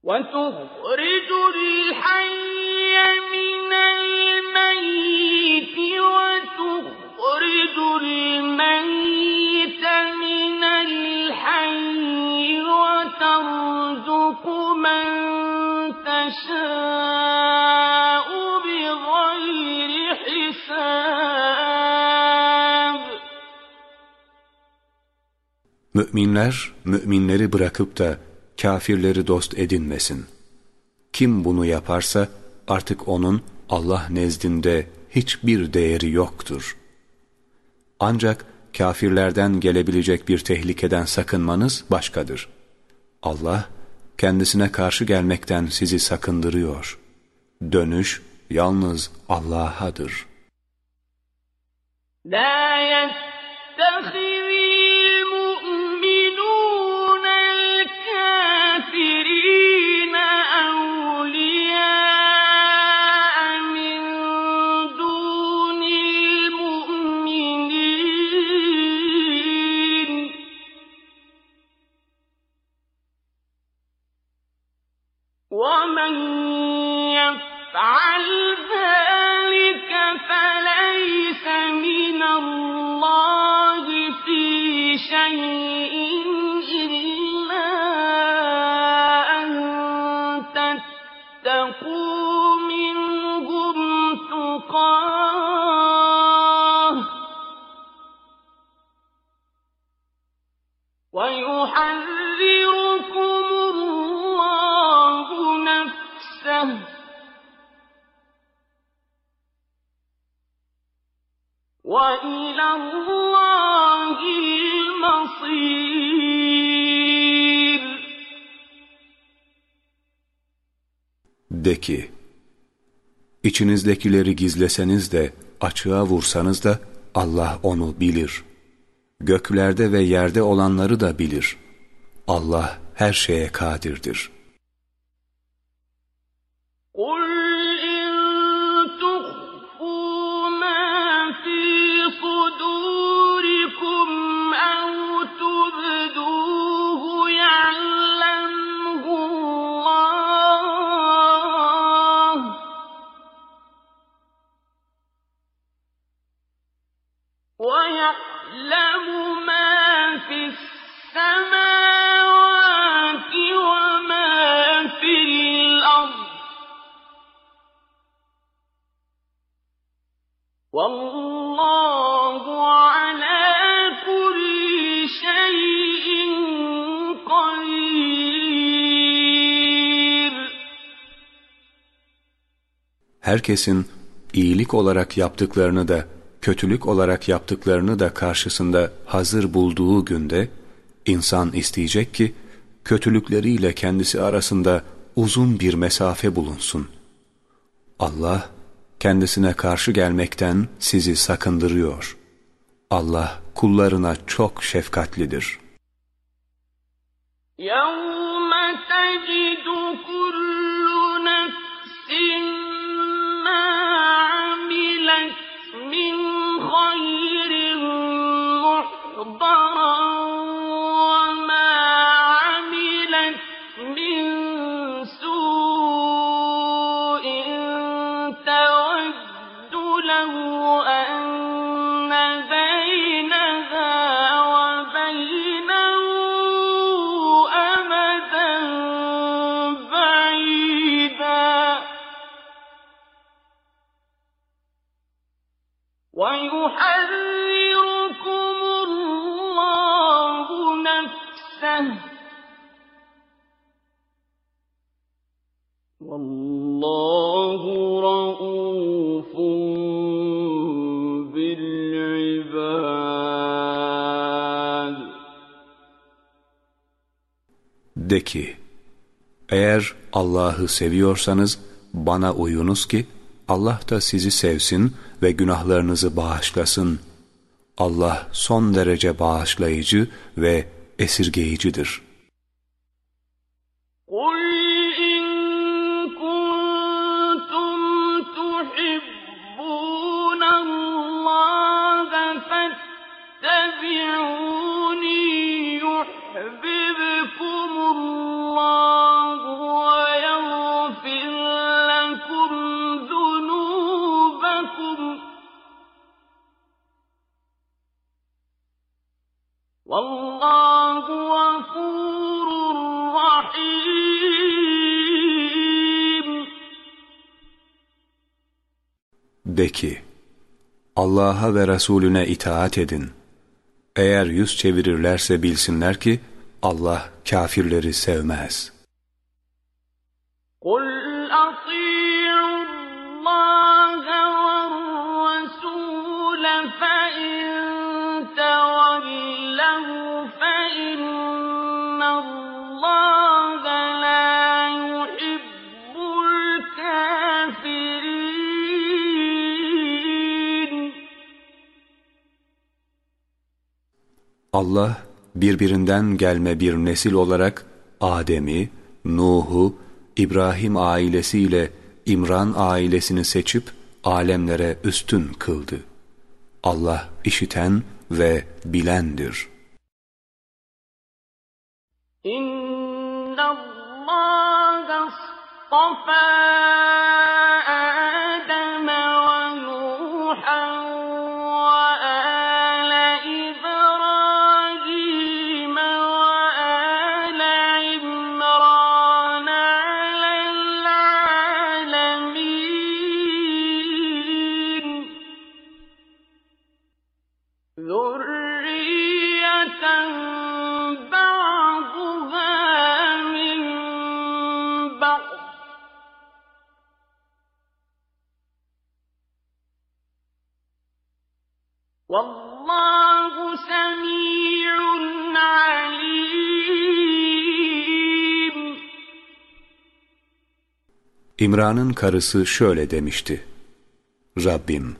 وتخرج الحي من الميت وتخرج الميت من الحي وترزق من تشاء بغير حساب. Müminler, müminleri bırakıp da kafirleri dost edinmesin. Kim bunu yaparsa artık onun Allah nezdinde hiçbir değeri yoktur. Ancak kafirlerden gelebilecek bir tehlikeden sakınmanız başkadır. Allah kendisine karşı gelmekten sizi sakındırıyor. Dönüş yalnız Allah'adır. La فعل ذلك فليس من الله في شيء. De ki, içinizdekileri gizleseniz de, açığa vursanız da Allah onu bilir. Göklerde ve yerde olanları da bilir. Allah her şeye kadirdir.'' Herkesin iyilik olarak yaptıklarını da kötülük olarak yaptıklarını da karşısında hazır bulduğu günde insan isteyecek ki kötülükleriyle kendisi arasında uzun bir mesafe bulunsun. Allah kendisine karşı gelmekten sizi sakındırıyor. Allah kullarına çok şefkatlidir. يَوْمَ تَجِدُ كُلُّ نَفْسٍ De ki, eğer Allah'ı seviyorsanız bana uyunuz ki Allah da sizi sevsin ve günahlarınızı bağışlasın. Allah son derece bağışlayıcı ve esirgeyicidir. Allah'a ve Resulüne itaat edin. Eğer yüz çevirirlerse bilsinler ki Allah kafirleri sevmez. Allah birbirinden gelme bir nesil olarak Adem'i, Nuh'u, İbrahim ailesiyle İmran ailesini seçip alemlere üstün kıldı. Allah işiten ve bilendir. İmran'ın karısı şöyle demişti. Rabbim,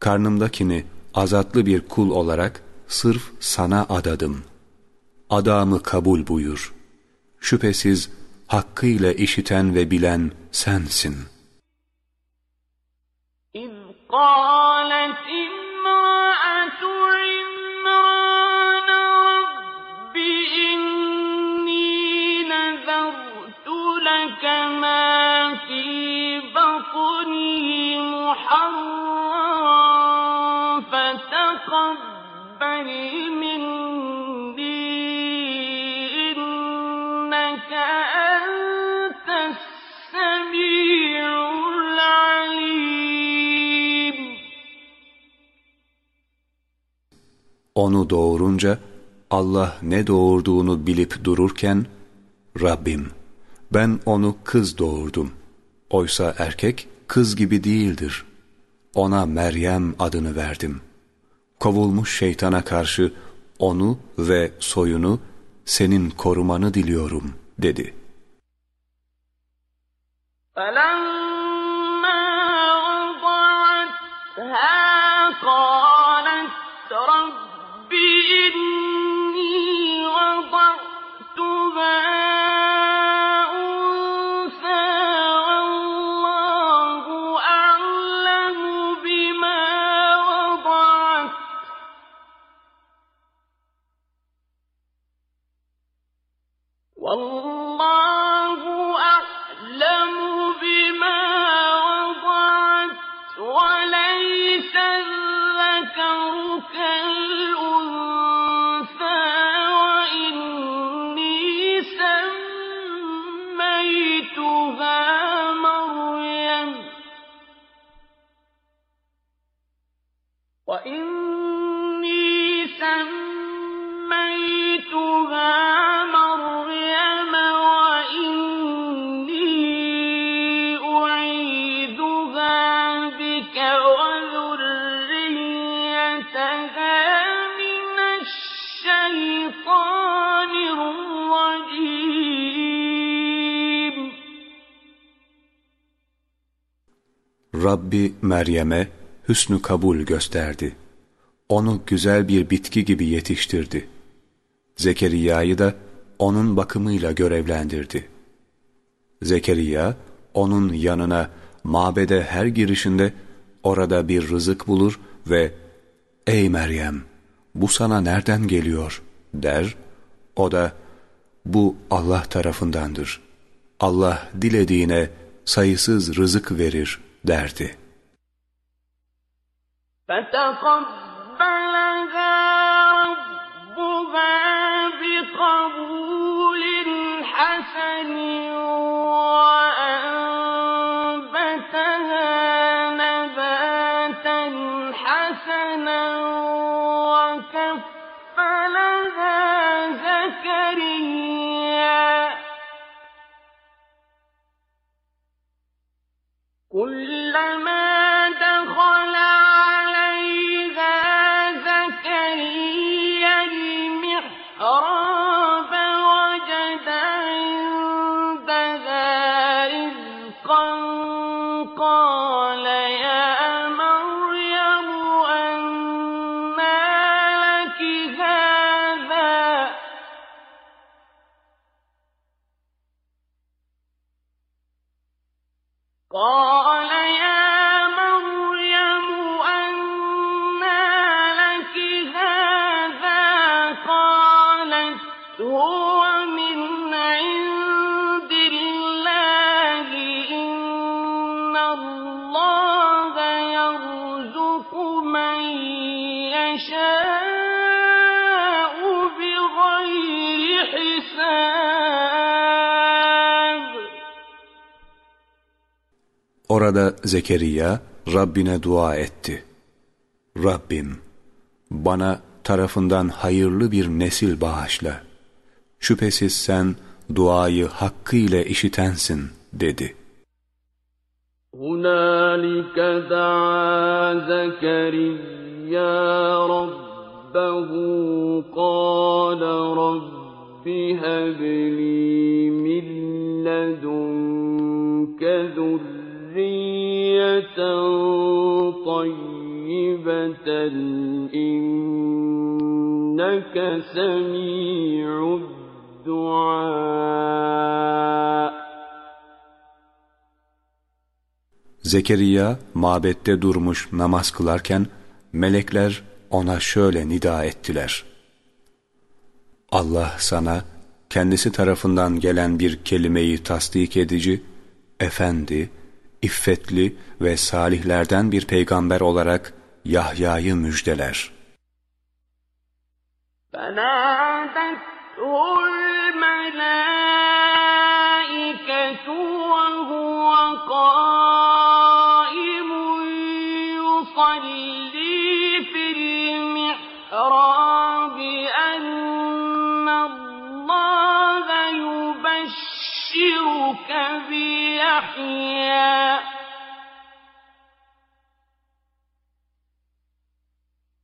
karnımdakini azatlı bir kul olarak sırf sana adadım. Adamı kabul buyur. Şüphesiz hakkıyla işiten ve bilen sensin. Doğurunca Allah ne doğurduğunu bilip dururken Rabbim ben onu kız doğurdum. Oysa erkek kız gibi değildir. Ona Meryem adını verdim. Kovulmuş şeytana karşı onu ve soyunu senin korumanı diliyorum dedi. وإني سميتها مريم وإني أعيدها بك وذريتها من الشيطان الرجيم Rabbi Meryem'e hüsnü kabul gösterdi. Onu güzel bir bitki gibi yetiştirdi. Zekeriya'yı da onun bakımıyla görevlendirdi. Zekeriya onun yanına mabede her girişinde orada bir rızık bulur ve ''Ey Meryem, bu sana nereden geliyor?'' der. O da ''Bu Allah tarafındandır. Allah dilediğine sayısız rızık verir.'' derdi. فتقبلها ربها بقبول حسن Orada Zekeriya Rabbine dua etti. Rabbim, bana tarafından hayırlı bir nesil bağışla. Şüphesiz sen duayı hakkıyla işitensin dedi. هنالك دعا زكريا ربه قال رب هب لي من لدنك ذرية طيبة إنك سميع الدعاء Zekeriya mabette durmuş namaz kılarken melekler ona şöyle nida ettiler. Allah sana kendisi tarafından gelen bir kelimeyi tasdik edici, efendi, iffetli ve salihlerden bir peygamber olarak Yahya'yı müjdeler. فنادته الملائكة وهو قائم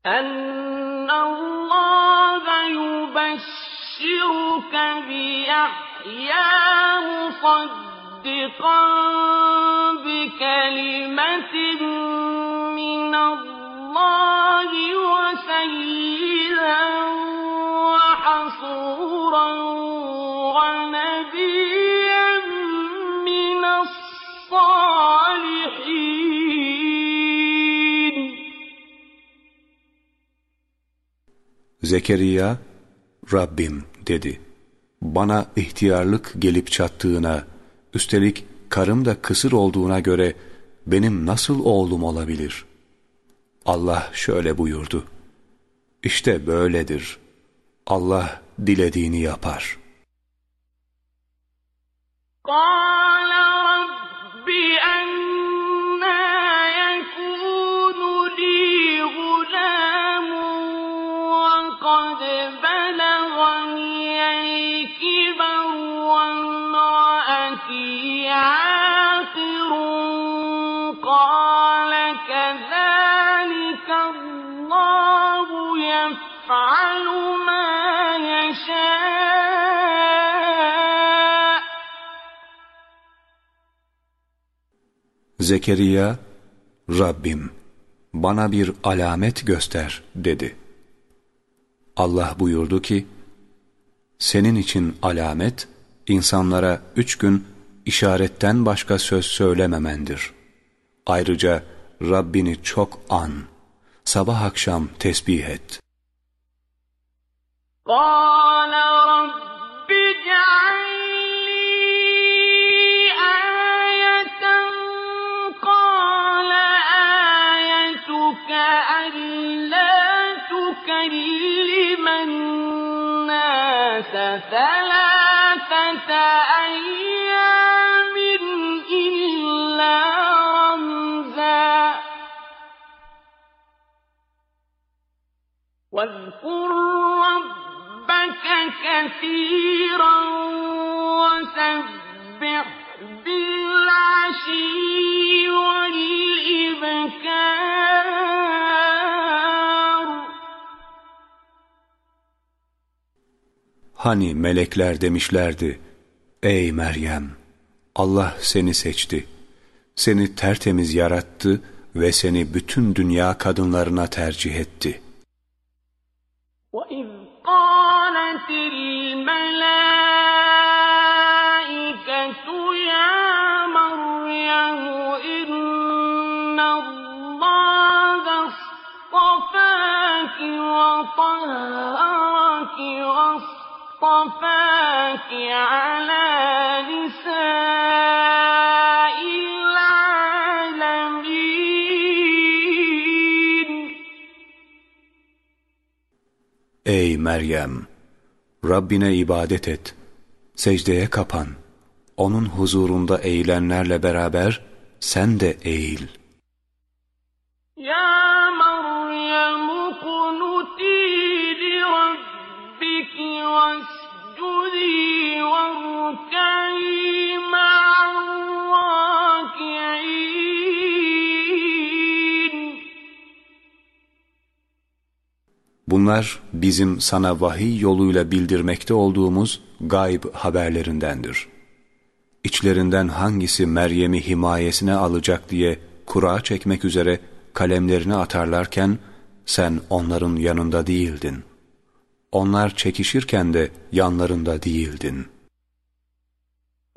أن الله يبشرك مصدقا بكلمة من الله وسيدا وحصورا ونبيا Zekeriya, Rabbim dedi. Bana ihtiyarlık gelip çattığına, üstelik karım da kısır olduğuna göre benim nasıl oğlum olabilir? Allah şöyle buyurdu. İşte böyledir. Allah dilediğini yapar. قال Zekeriya, Rabbim bana bir alamet göster dedi. Allah buyurdu ki, senin için alamet, insanlara üç gün işaretten başka söz söylememendir. Ayrıca Rabbini çok an, sabah akşam tesbih et. قال رب اجعل واذكر ربك كثيرا وسبح بالعشي والإبكار Hani melekler demişlerdi, Ey Meryem! Allah seni seçti. Seni tertemiz yarattı ve seni bütün dünya kadınlarına tercih etti. وَإِذْ قَالَتِ الْمَلَائِكَةُ يَا مَرْيَمُ إِنَّ اللَّهَ اصْطَفَاكِ وَطَهَّرَكِ وَاصْطَفَاكِ عَلَى نِسَاءِ Ey Meryem! Rabbine ibadet et, secdeye kapan, onun huzurunda eğilenlerle beraber sen de eğil. Ya Meryem kunuti li rabbiki vescudi ve Bunlar bizim sana vahiy yoluyla bildirmekte olduğumuz gayb haberlerindendir. İçlerinden hangisi Meryem'i himayesine alacak diye kura çekmek üzere kalemlerini atarlarken sen onların yanında değildin. Onlar çekişirken de yanlarında değildin.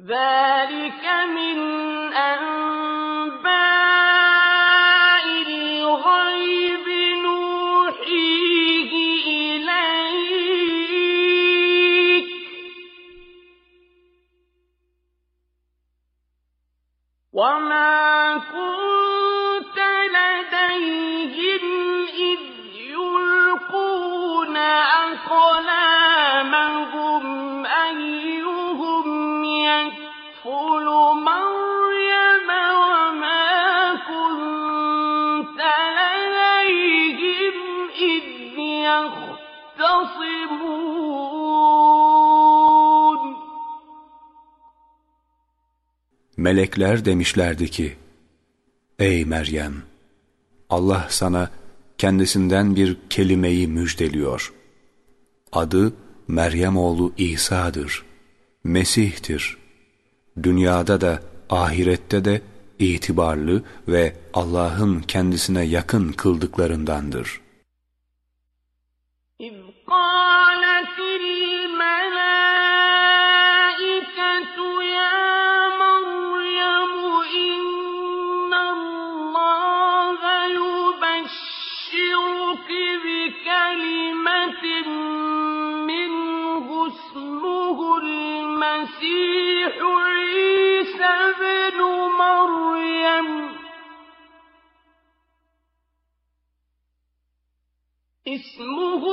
ذلك من أنباء وما كنت لديهم إذ يلقون أقلامهم Melekler demişlerdi ki, Ey Meryem! Allah sana kendisinden bir kelimeyi müjdeliyor. Adı Meryem oğlu İsa'dır. Mesih'tir. Dünyada da ahirette de itibarlı ve Allah'ın kendisine yakın kıldıklarındandır. إذ المسيح عيسى مريم. اسمه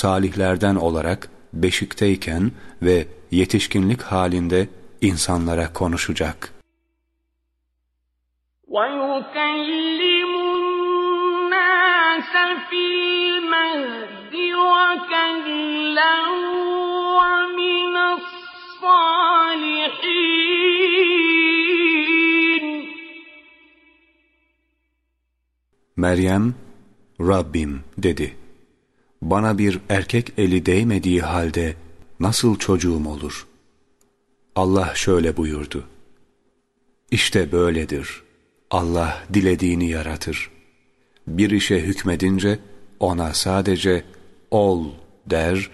salihlerden olarak beşikteyken ve yetişkinlik halinde insanlara konuşacak. ويكلم الناس في المهد وكهلا ومن الصالحين Meryem, Rabbim dedi. Bana bir erkek eli değmediği halde nasıl çocuğum olur? Allah şöyle buyurdu. İşte böyledir. Allah dilediğini yaratır. Bir işe hükmedince ona sadece ol der,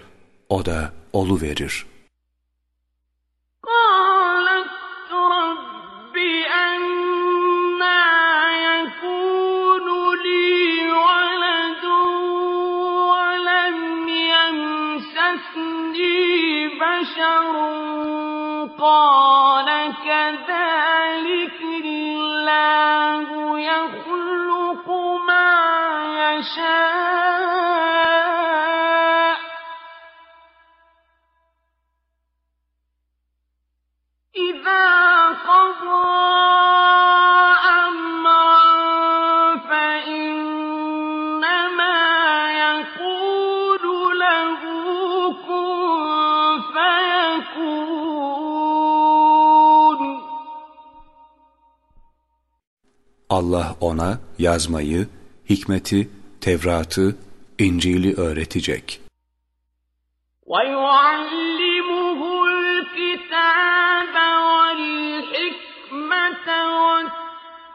o da olu verir. بشر قال كذلك الله يخلق ما يشاء. Allah ona yazmayı, hikmeti, Tevrat'ı, İncil'i öğretecek. ويعلمه الكتاب والحكمة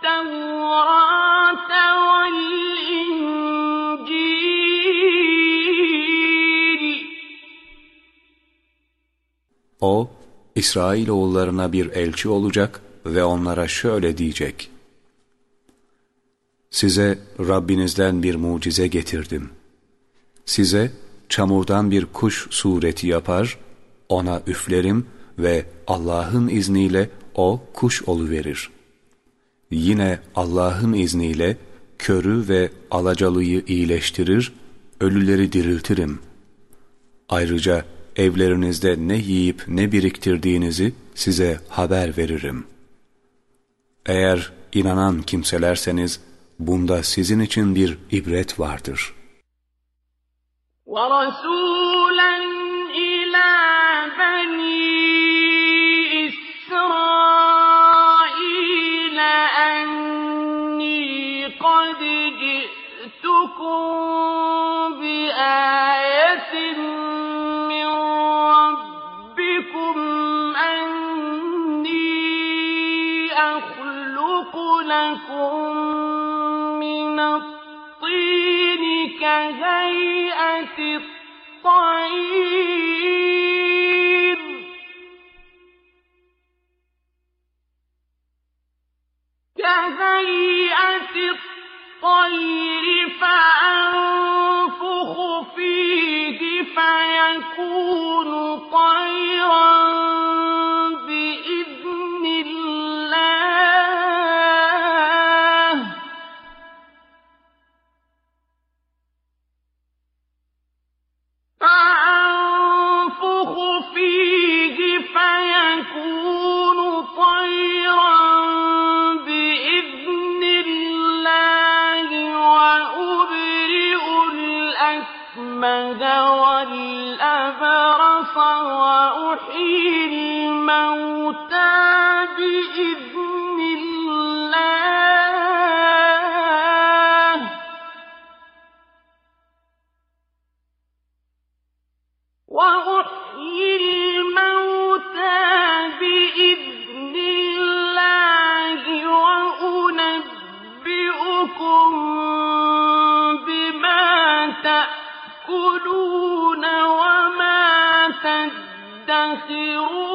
والتوراة والإنجيل O, İsrailoğullarına bir elçi olacak ve onlara şöyle diyecek. Size Rabbinizden bir mucize getirdim. Size çamurdan bir kuş sureti yapar, ona üflerim ve Allah'ın izniyle o kuş oluverir. Yine Allah'ın izniyle körü ve alacalıyı iyileştirir, ölüleri diriltirim. Ayrıca evlerinizde ne yiyip ne biriktirdiğinizi size haber veririm. Eğer inanan kimselerseniz bunda sizin için bir ibret vardır. ورسولا الطير كهيئة الطير فأنفخ فيه فيكون طيرا وأحيي الموتى بإذن الله وأنبئكم بما تأكلون وما تدخرون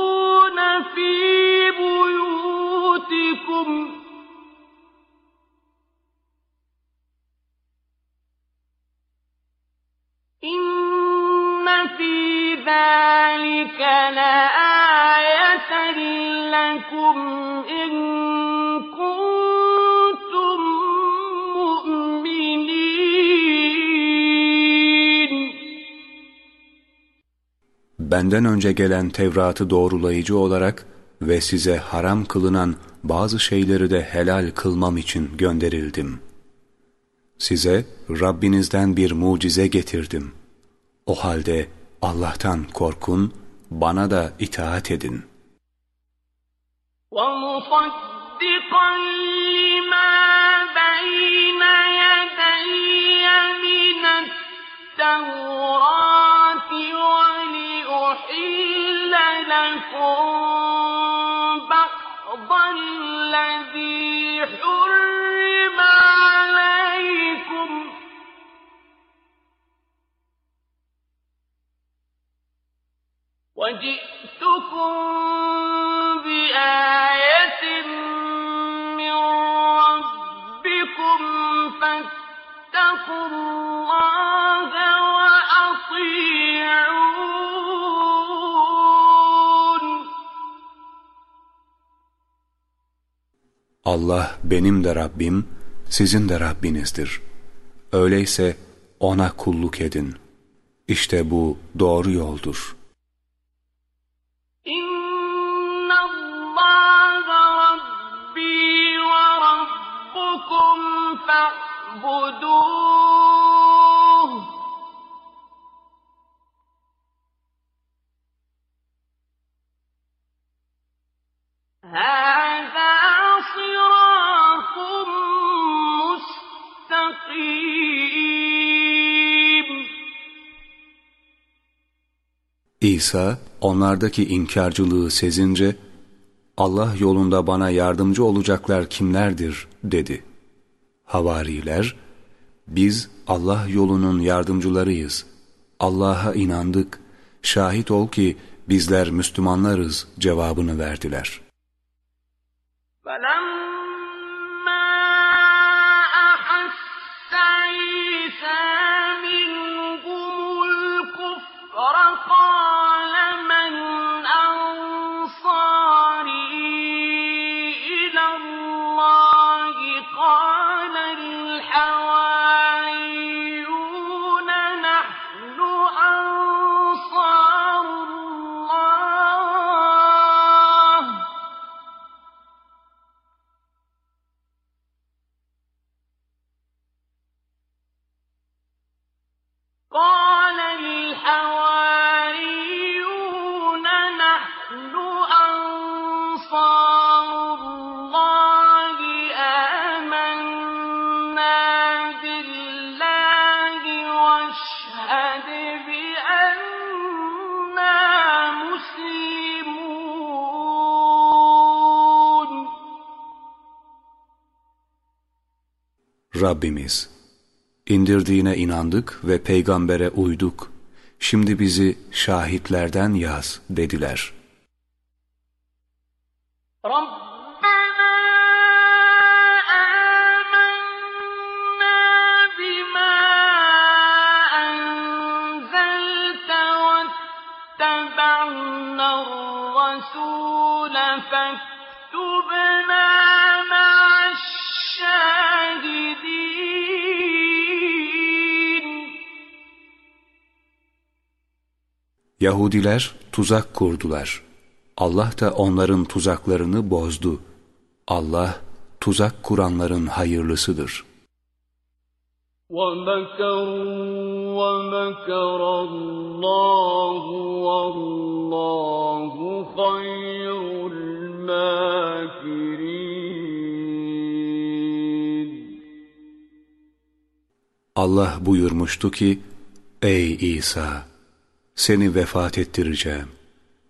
لآية لكم إن كنتم مؤمنين Benden önce gelen Tevrat'ı doğrulayıcı olarak ve size haram kılınan bazı şeyleri de helal kılmam için gönderildim. Size Rabbinizden bir mucize getirdim. O halde Allah'tan korkun, bana da itaat edin. ومصدقا لما بين يدي من التوراة ولأحل لكم وجئتكم بآية من ربكم فاتقوا الله وأطيعون Allah benim de Rabbim, sizin de Rabbinizdir. Öyleyse O'na kulluk edin. İşte bu doğru yoldur. fa'buduh. هذا صراط مستقيم İsa onlardaki inkarcılığı sezince Allah yolunda bana yardımcı olacaklar kimlerdir dedi. Havariler biz Allah yolunun yardımcılarıyız. Allah'a inandık. Şahit ol ki bizler Müslümanlarız cevabını verdiler. فلما Rabbimiz, indirdiğine inandık ve peygambere uyduk. Şimdi bizi şahitlerden yaz dediler. Yahudiler tuzak kurdular. Allah da onların tuzaklarını bozdu. Allah tuzak kuranların hayırlısıdır. ومكروا ومكر الله والله خير الماكرين Allah buyurmuştu ki, Ey İsa! Seni vefat ettireceğim.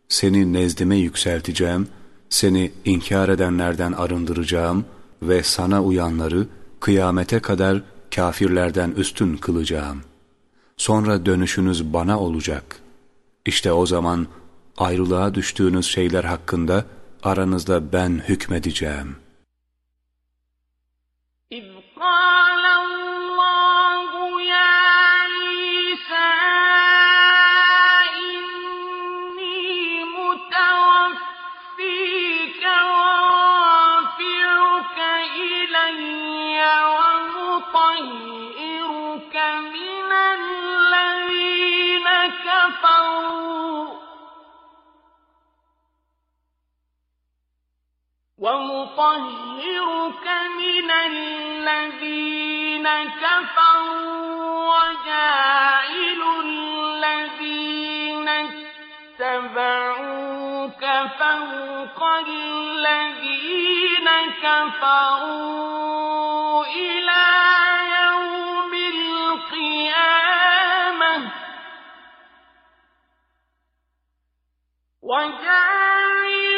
Seni nezdime yükselteceğim, seni inkar edenlerden arındıracağım ve sana uyanları kıyamete kadar kafirlerden üstün kılacağım. Sonra dönüşünüz bana olacak. İşte o zaman ayrılığa düştüğünüz şeyler hakkında aranızda ben hükmedeceğim. ومطهرك من الذين كفروا وجاعل الذين اتبعوك فوق الذين كفروا إلى يوم القيامة وجاعل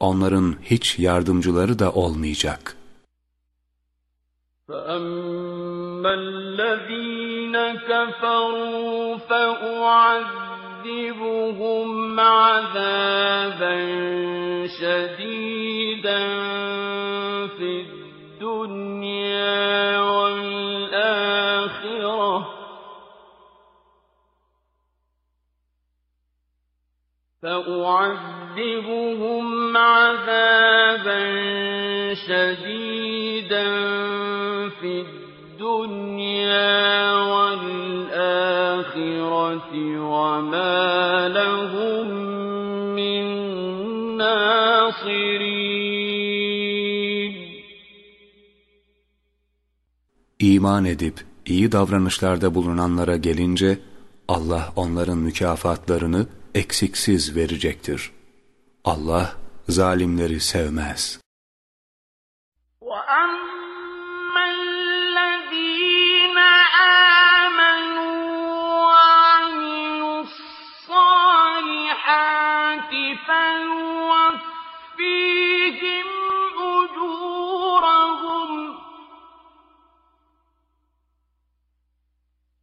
Onların hiç yardımcıları da olmayacak. فَأَمَّا الَّذ۪ينَ كَفَرُوا فَأُعَذِّبُهُمْ عَذَابًا شَد۪يدًا فِي الدُّنْيَا فأعذبهم عذابا شديدا في الدنيا والآخرة وما لهم من ناصرين İman edip iyi davranışlarda bulunanlara gelince Allah onların mükafatlarını eksiksiz verecektir. Allah zalimleri sevmez. وَأَمَّا الَّذِينَ آمَنُوا وَعَمِلُوا الصَّالِحَاتِ فَيُوَفِّيهِمْ أُجُورَهُمْ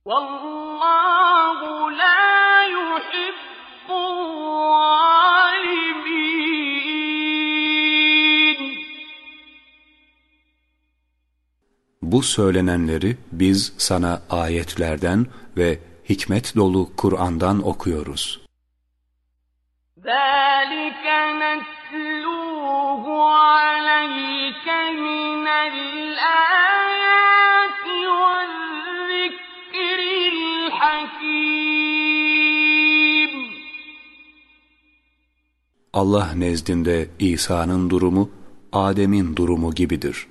وَاللَّهُ Bu söylenenleri biz sana ayetlerden ve hikmet dolu Kur'an'dan okuyoruz. ذَلِكَ نَتْلُوهُ عَلَيْكَ مِنَ الْآيَاتِ وَالذِّكْرِ الْحَكِيمِ Allah nezdinde İsa'nın durumu, Adem'in durumu gibidir.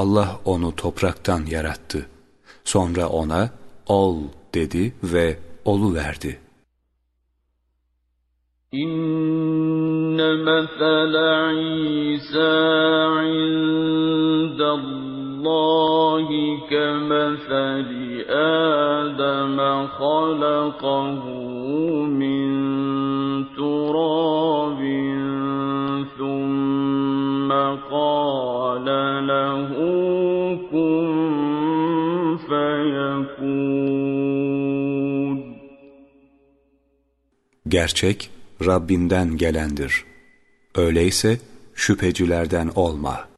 Allah onu topraktan yarattı. Sonra ona ol dedi ve olu verdi. İnne mesele İsa indallahi kemeseli Adem halakahu min turabin Gerçek Rabbinden gelendir. Öyleyse şüphecilerden olma.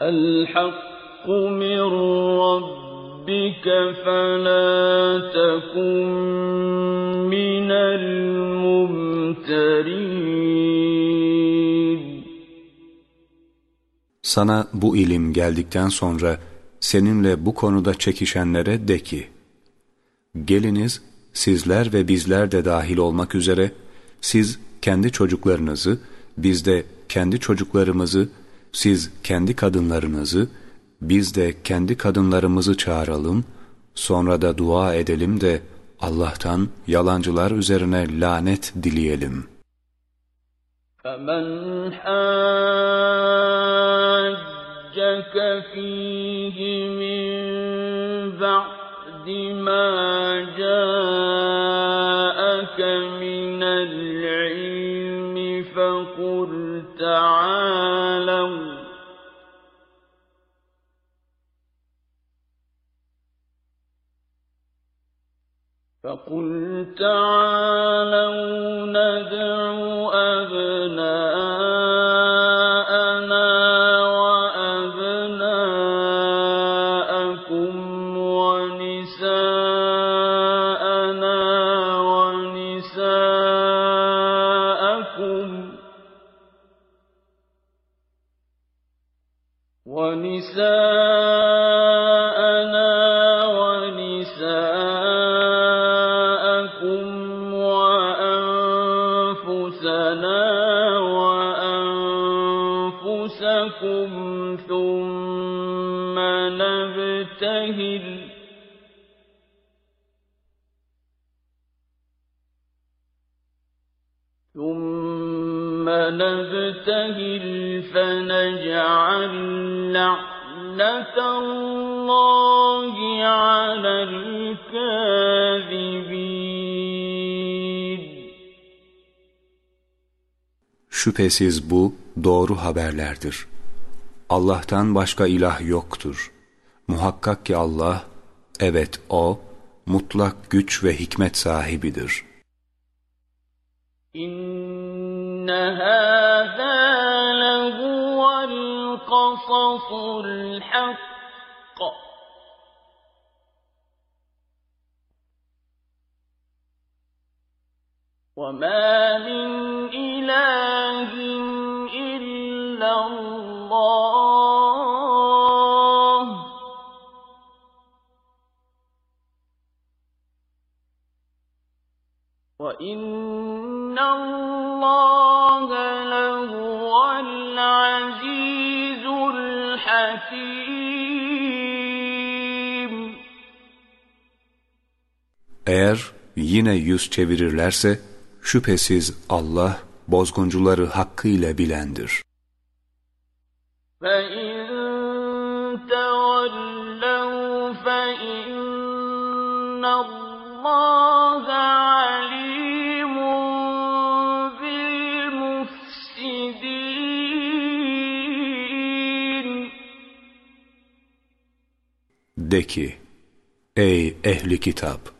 El-Hakku min Rabbike felâ tekun minel. Sana bu ilim geldikten sonra seninle bu konuda çekişenlere de ki, geliniz sizler ve bizler de dahil olmak üzere siz kendi çocuklarınızı, biz de kendi çocuklarımızı, siz kendi kadınlarınızı, biz de kendi kadınlarımızı çağıralım, sonra da dua edelim de Allah'tan yalancılar üzerine lanet dileyelim. فمن حاجك فيه من بعد ما جاءك من العلم فقل تعالوا. فقل تعالوا ندع أبناءنا الله على الكاذبين Şüphesiz bu doğru haberlerdir. Allah'tan başka ilah yoktur. Muhakkak ki Allah, evet O, mutlak güç ve hikmet sahibidir. İnne hâzâ lehuvel kasasul hakk. وَمَا مِنْ إِلَٰهٍ إِلَّا اللَّهُ وَإِنَّ اللَّهَ لَهُوَ الْعَزِيزُ الْحَكِيمُ Eğer yine yüz çevirirlerse Şüphesiz Allah bozguncuları hakkıyla bilendir. De ki, ey ehli kitap!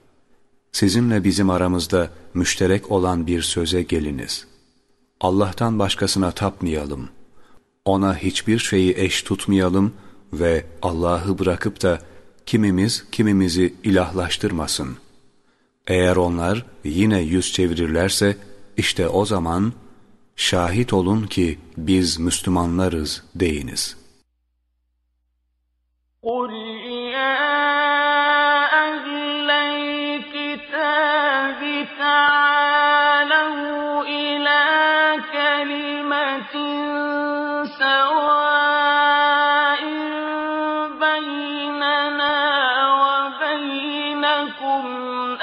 sizinle bizim aramızda müşterek olan bir söze geliniz. Allah'tan başkasına tapmayalım. Ona hiçbir şeyi eş tutmayalım ve Allah'ı bırakıp da kimimiz kimimizi ilahlaştırmasın. Eğer onlar yine yüz çevirirlerse işte o zaman şahit olun ki biz Müslümanlarız deyiniz. قُلْ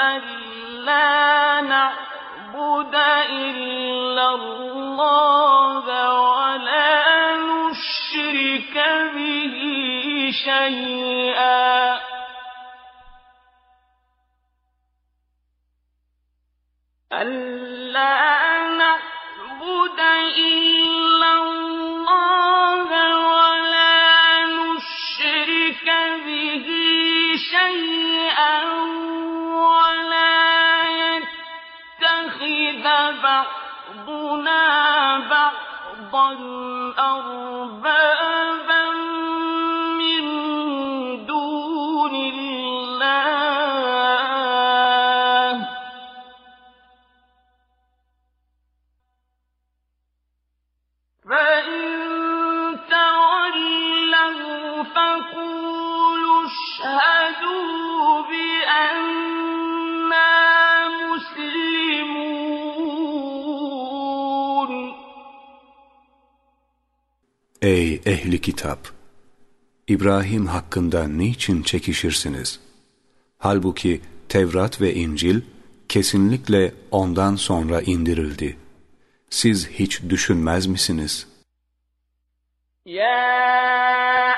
ألا نعبد إلا الله ولا نشرك به شيئا. ألا نعبد إلا الله ولا نشرك به شيئا. بعضا ehli kitap! İbrahim hakkında niçin çekişirsiniz? Halbuki Tevrat ve İncil kesinlikle ondan sonra indirildi. Siz hiç düşünmez misiniz? Ya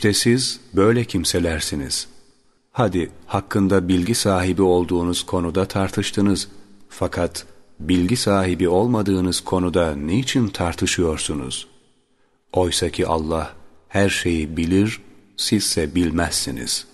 İşte siz böyle kimselersiniz. Hadi hakkında bilgi sahibi olduğunuz konuda tartıştınız. Fakat bilgi sahibi olmadığınız konuda niçin tartışıyorsunuz? Oysa ki Allah her şeyi bilir, sizse bilmezsiniz.''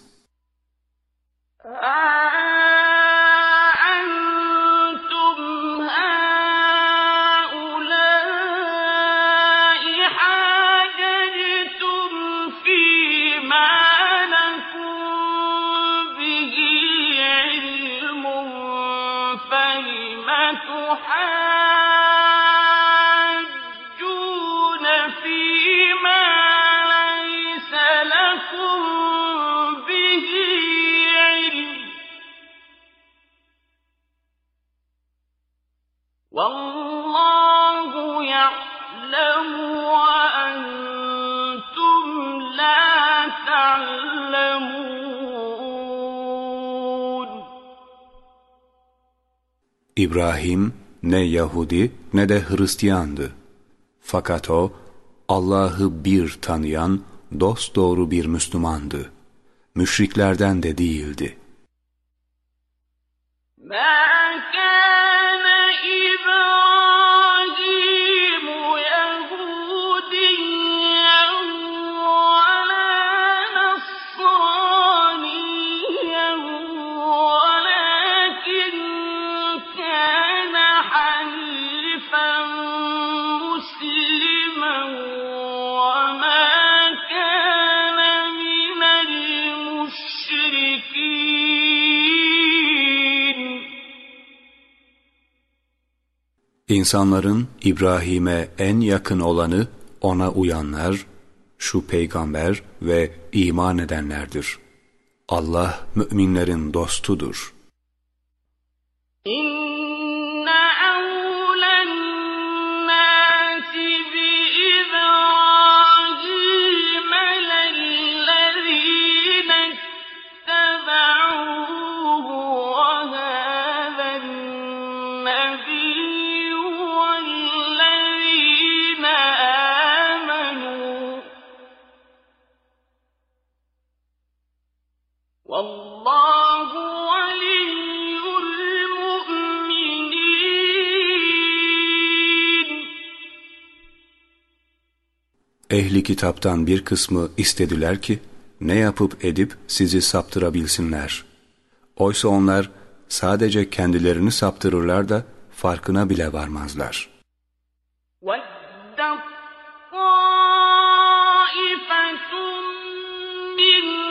İbrahim ne Yahudi ne de Hristiyandı. Fakat o Allah'ı bir tanıyan dosdoğru bir Müslümandı. Müşriklerden de değildi. İnsanların İbrahim'e en yakın olanı ona uyanlar, şu peygamber ve iman edenlerdir. Allah müminlerin dostudur. kitaptan bir kısmı istediler ki ne yapıp edip sizi saptırabilsinler. Oysa onlar sadece kendilerini saptırırlar da farkına bile varmazlar. ود طائفة من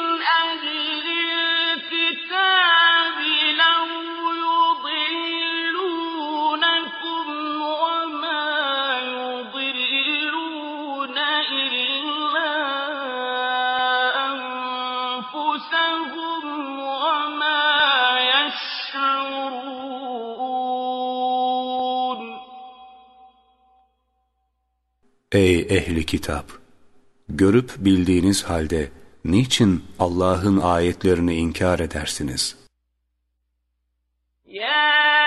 Ey ehli kitap! Görüp bildiğiniz halde niçin Allah'ın ayetlerini inkar edersiniz? يا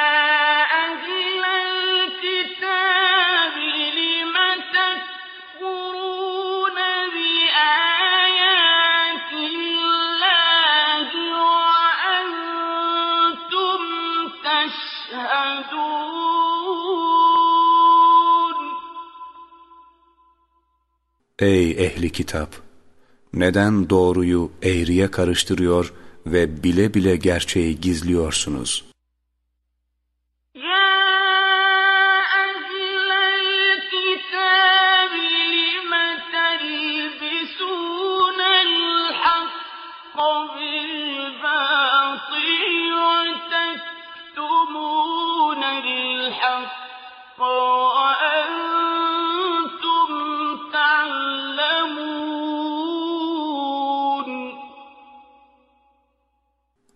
Ey ehli kitap! Neden doğruyu eğriye karıştırıyor ve bile bile gerçeği gizliyorsunuz?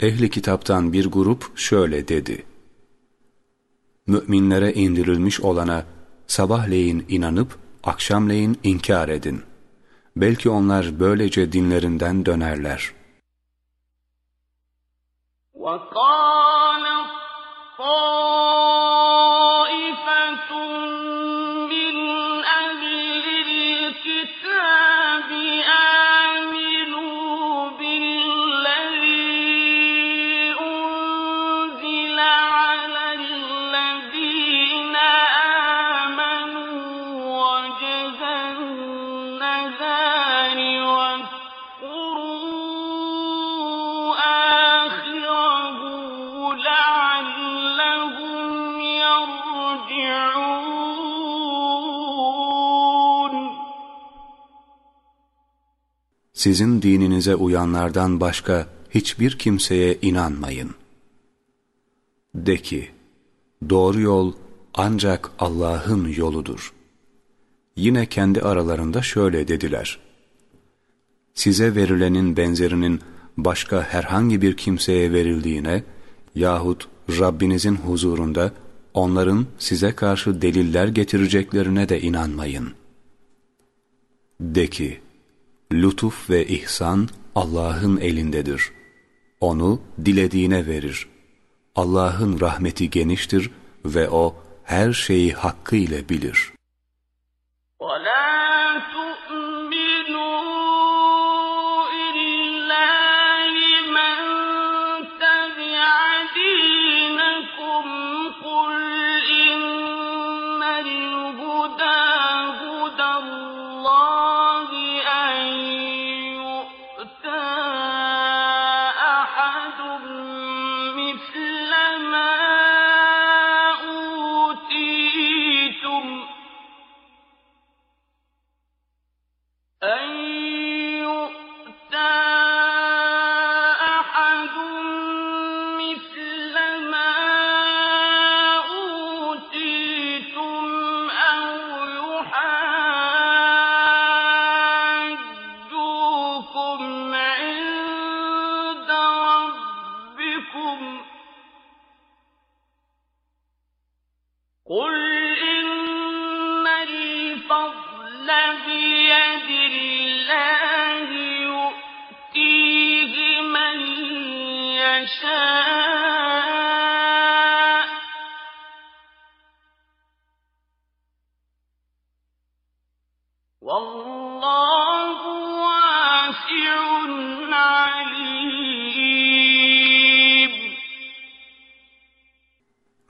Ehli kitaptan bir grup şöyle dedi. Müminlere indirilmiş olana sabahleyin inanıp akşamleyin inkar edin. Belki onlar böylece dinlerinden dönerler. وقالت Sizin dininize uyanlardan başka hiçbir kimseye inanmayın. De ki, doğru yol ancak Allah'ın yoludur. Yine kendi aralarında şöyle dediler. Size verilenin benzerinin başka herhangi bir kimseye verildiğine yahut Rabbinizin huzurunda onların size karşı deliller getireceklerine de inanmayın. De ki, lütuf ve ihsan Allah'ın elindedir. Onu dilediğine verir. Allah'ın rahmeti geniştir ve O her şeyi hakkıyla bilir.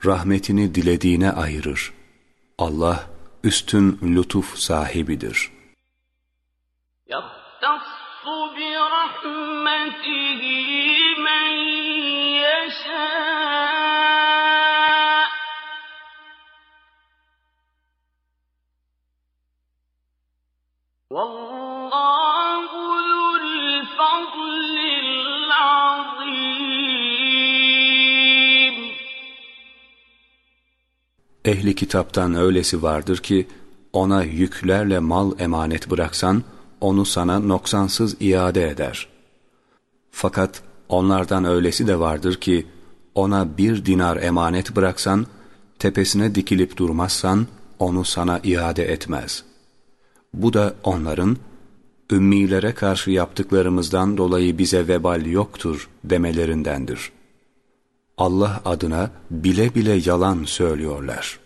Rahmetini dilediğine ayırır. Allah üstün lütuf sahibidir. يختص برحمته Ehli kitaptan öylesi vardır ki ona yüklerle mal emanet bıraksan onu sana noksansız iade eder. Fakat onlardan öylesi de vardır ki ona bir dinar emanet bıraksan tepesine dikilip durmazsan onu sana iade etmez. Bu da onların ümmilere karşı yaptıklarımızdan dolayı bize vebal yoktur demelerindendir. Allah adına bile bile yalan söylüyorlar.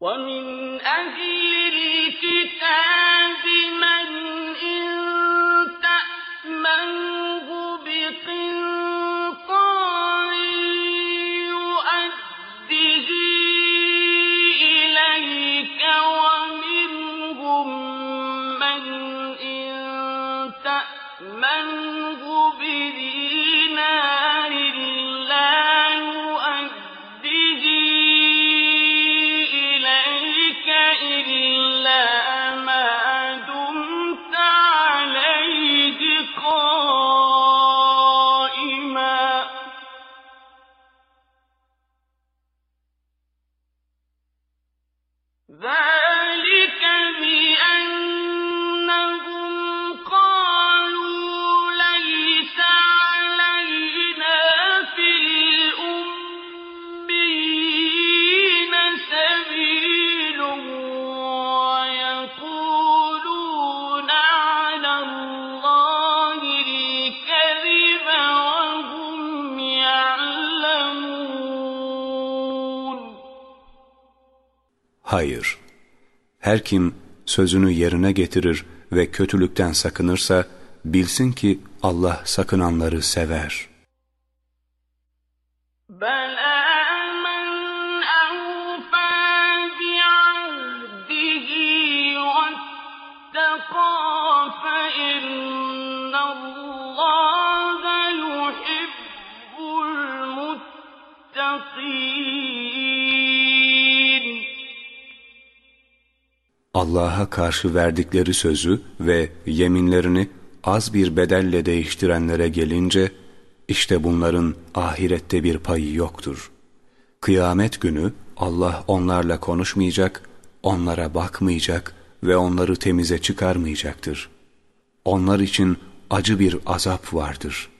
ومن Hayır. Her kim sözünü yerine getirir ve kötülükten sakınırsa bilsin ki Allah sakınanları sever. Allah'a karşı verdikleri sözü ve yeminlerini az bir bedelle değiştirenlere gelince, işte bunların ahirette bir payı yoktur. Kıyamet günü Allah onlarla konuşmayacak, onlara bakmayacak ve onları temize çıkarmayacaktır. Onlar için acı bir azap vardır.''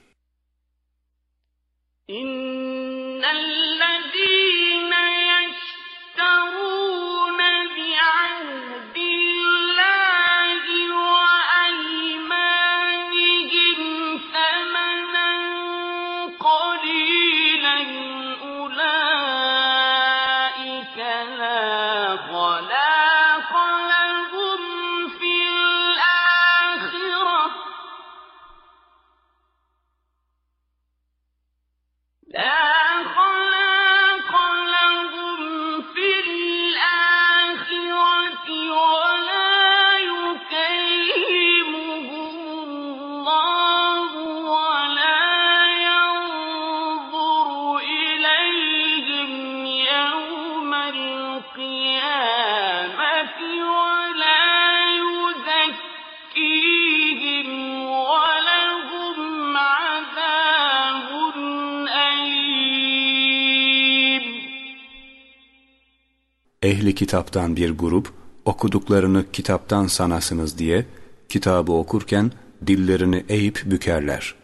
Ehli kitaptan bir grup okuduklarını kitaptan sanasınız diye kitabı okurken dillerini eğip bükerler.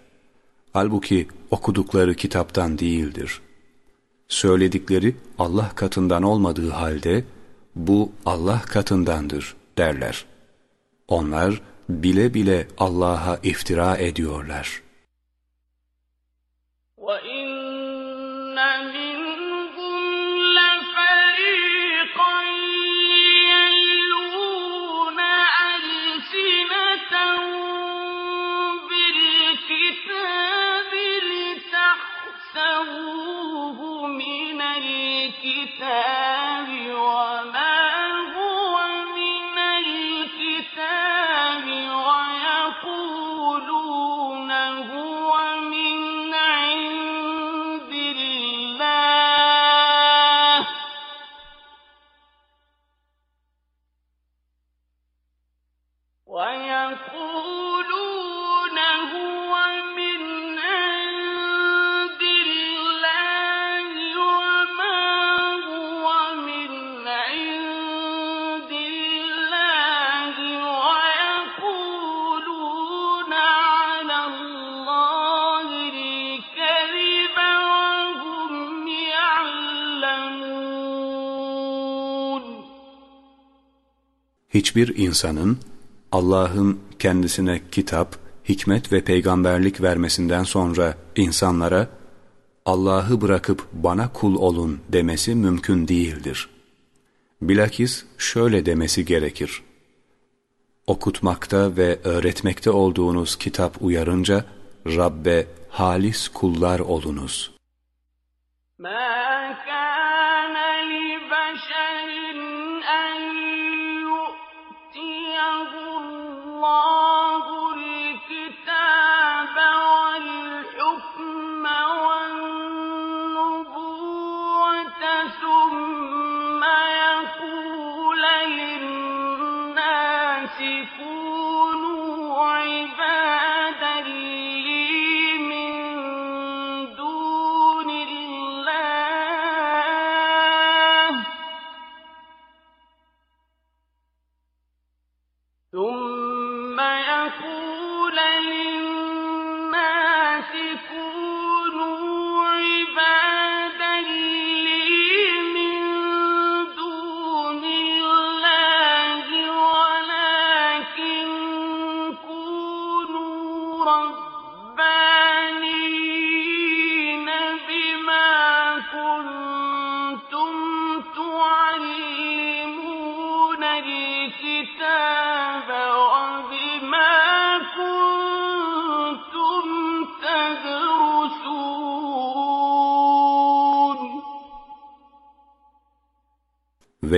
Halbuki okudukları kitaptan değildir. Söyledikleri Allah katından olmadığı halde bu Allah katındandır derler. Onlar bile bile Allah'a iftira ediyorlar.'' Hiçbir insanın Allah'ın kendisine kitap, hikmet ve peygamberlik vermesinden sonra insanlara Allah'ı bırakıp bana kul olun demesi mümkün değildir. Bilakis şöyle demesi gerekir. Okutmakta ve öğretmekte olduğunuz kitap uyarınca Rabbe halis kullar olunuz.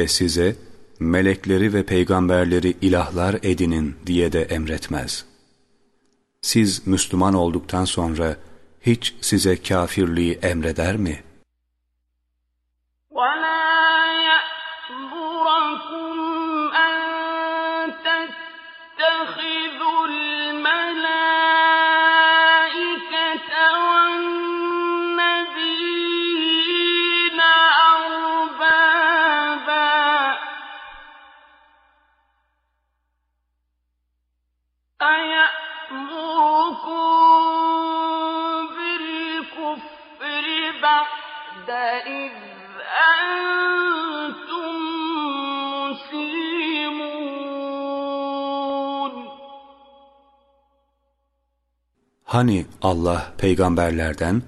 Size melekleri ve peygamberleri ilahlar edinin diye de emretmez. Siz Müslüman olduktan sonra hiç size kafirliği emreder mi?'' Hani Allah peygamberlerden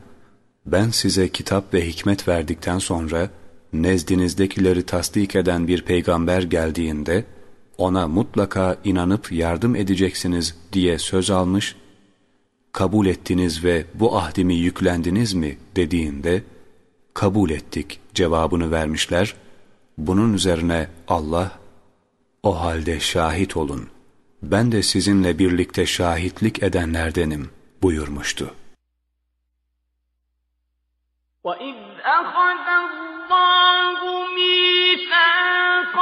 ben size kitap ve hikmet verdikten sonra nezdinizdekileri tasdik eden bir peygamber geldiğinde ona mutlaka inanıp yardım edeceksiniz diye söz almış, kabul ettiniz ve bu ahdimi yüklendiniz mi dediğinde kabul ettik cevabını vermişler. Bunun üzerine Allah o halde şahit olun. Ben de sizinle birlikte şahitlik edenlerdenim buyurmuştu. وَإِذْ أَخَذَ اللَّهُ مِيثَاقَ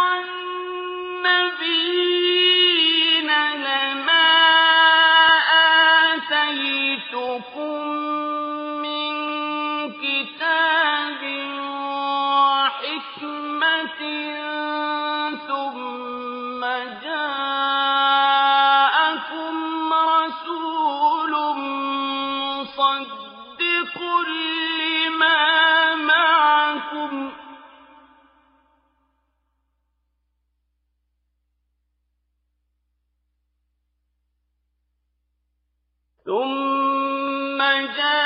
ثم جاء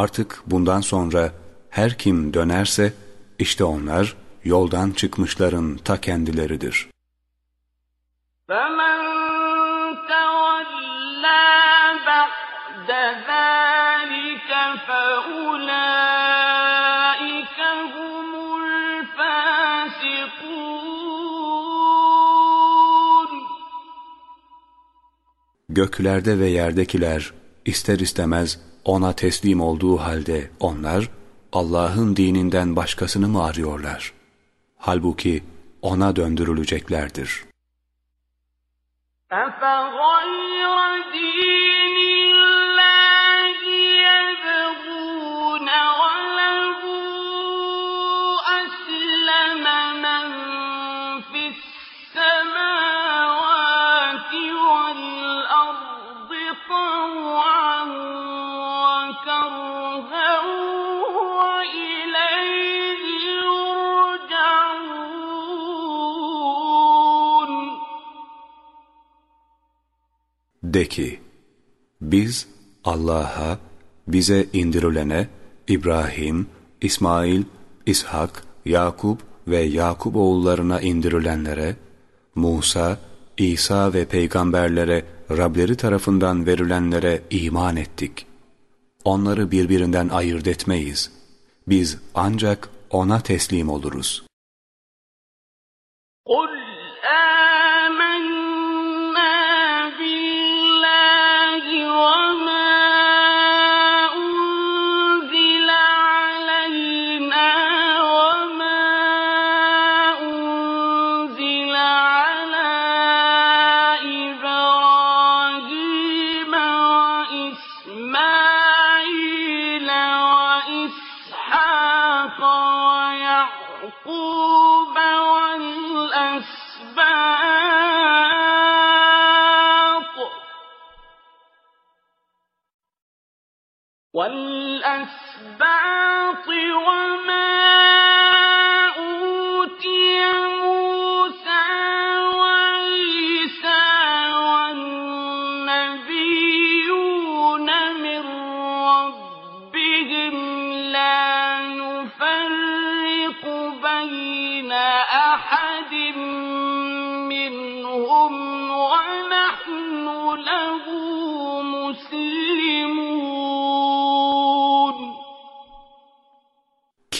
Artık bundan sonra her kim dönerse işte onlar yoldan çıkmışların ta kendileridir. فَمَن تَوَلَّىٰ بَعْدَ ذَٰلِكَ فَأُولَٰئِكَ هُمُ الْفَاسِقُونَ Göklerde ve yerdekiler ister istemez ona teslim olduğu halde onlar Allah'ın dininden başkasını mı arıyorlar? Halbuki ona döndürüleceklerdir. Allah'a, bize indirilene, İbrahim, İsmail, İshak, Yakup ve Yakup oğullarına indirilenlere, Musa, İsa ve peygamberlere Rableri tarafından verilenlere iman ettik. Onları birbirinden ayırt etmeyiz. Biz ancak ona teslim oluruz.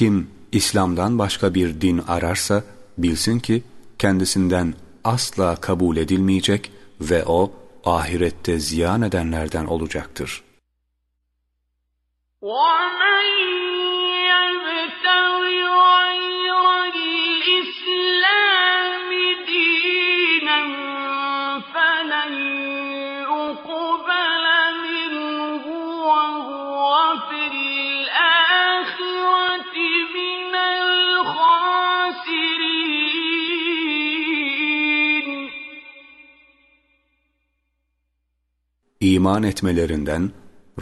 Kim İslam'dan başka bir din ararsa bilsin ki kendisinden asla kabul edilmeyecek ve o ahirette ziyan edenlerden olacaktır. One. iman etmelerinden,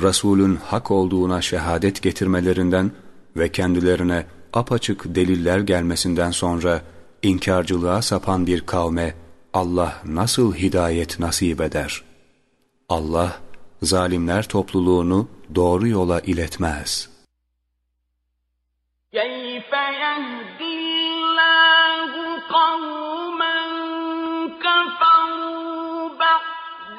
Resul'ün hak olduğuna şehadet getirmelerinden ve kendilerine apaçık deliller gelmesinden sonra inkarcılığa sapan bir kavme Allah nasıl hidayet nasip eder? Allah zalimler topluluğunu doğru yola iletmez. Yani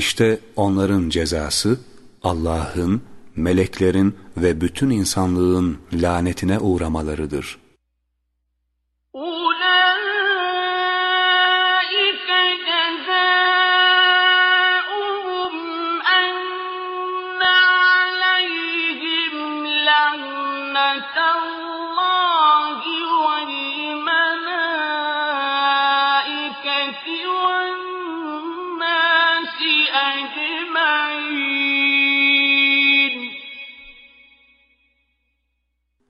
İşte onların cezası Allah'ın, meleklerin ve bütün insanlığın lanetine uğramalarıdır.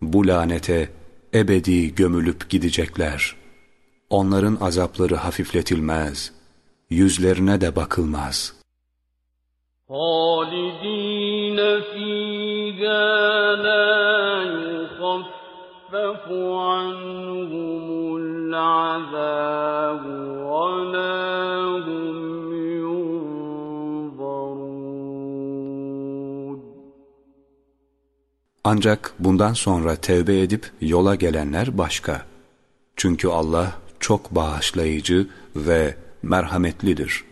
Bu lanete ebedi gömülüp gidecekler. Onların azapları hafifletilmez, yüzlerine de bakılmaz. خالدين فيها لا يخفف عنهم العذاب Ancak bundan sonra tevbe edip yola gelenler başka. Çünkü Allah çok bağışlayıcı ve merhametlidir.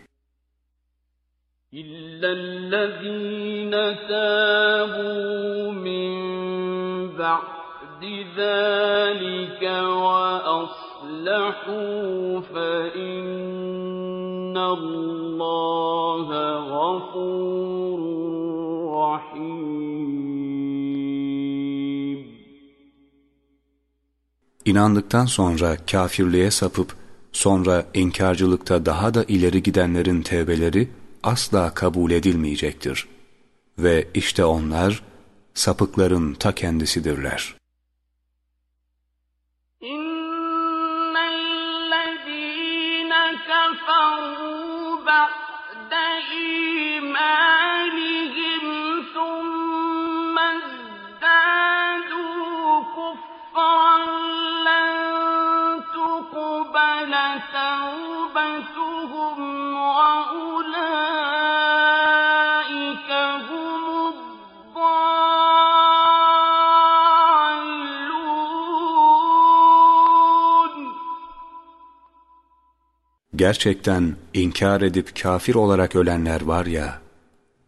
İllellezîne tâbû min ba'di zâlike ve aslahû fe innallâhe gafûrun rahîm. İnandıktan sonra kafirliğe sapıp sonra inkarcılıkta daha da ileri gidenlerin tevbeleri asla kabul edilmeyecektir. Ve işte onlar sapıkların ta kendisidirler. إن الذين كفروا بعد إيمانهم ثم ازدادوا كفرا توبتهم وأولئك هم الضالون Gerçekten inkar edip kafir olarak ölenler var ya,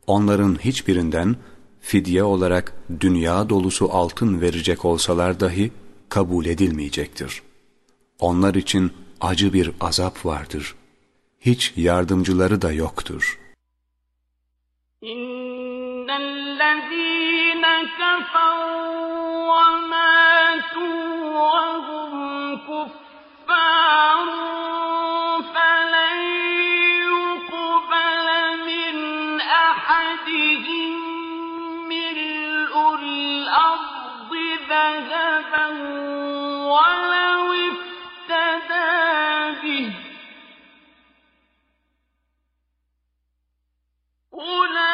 onların hiçbirinden fidye olarak dünya dolusu altın verecek olsalar dahi kabul edilmeyecektir. Onlar için acı bir azap vardır. Hiç yardımcıları da yoktur. إن الذين كفروا وماتوا وهم كفار فلن يقبل كلا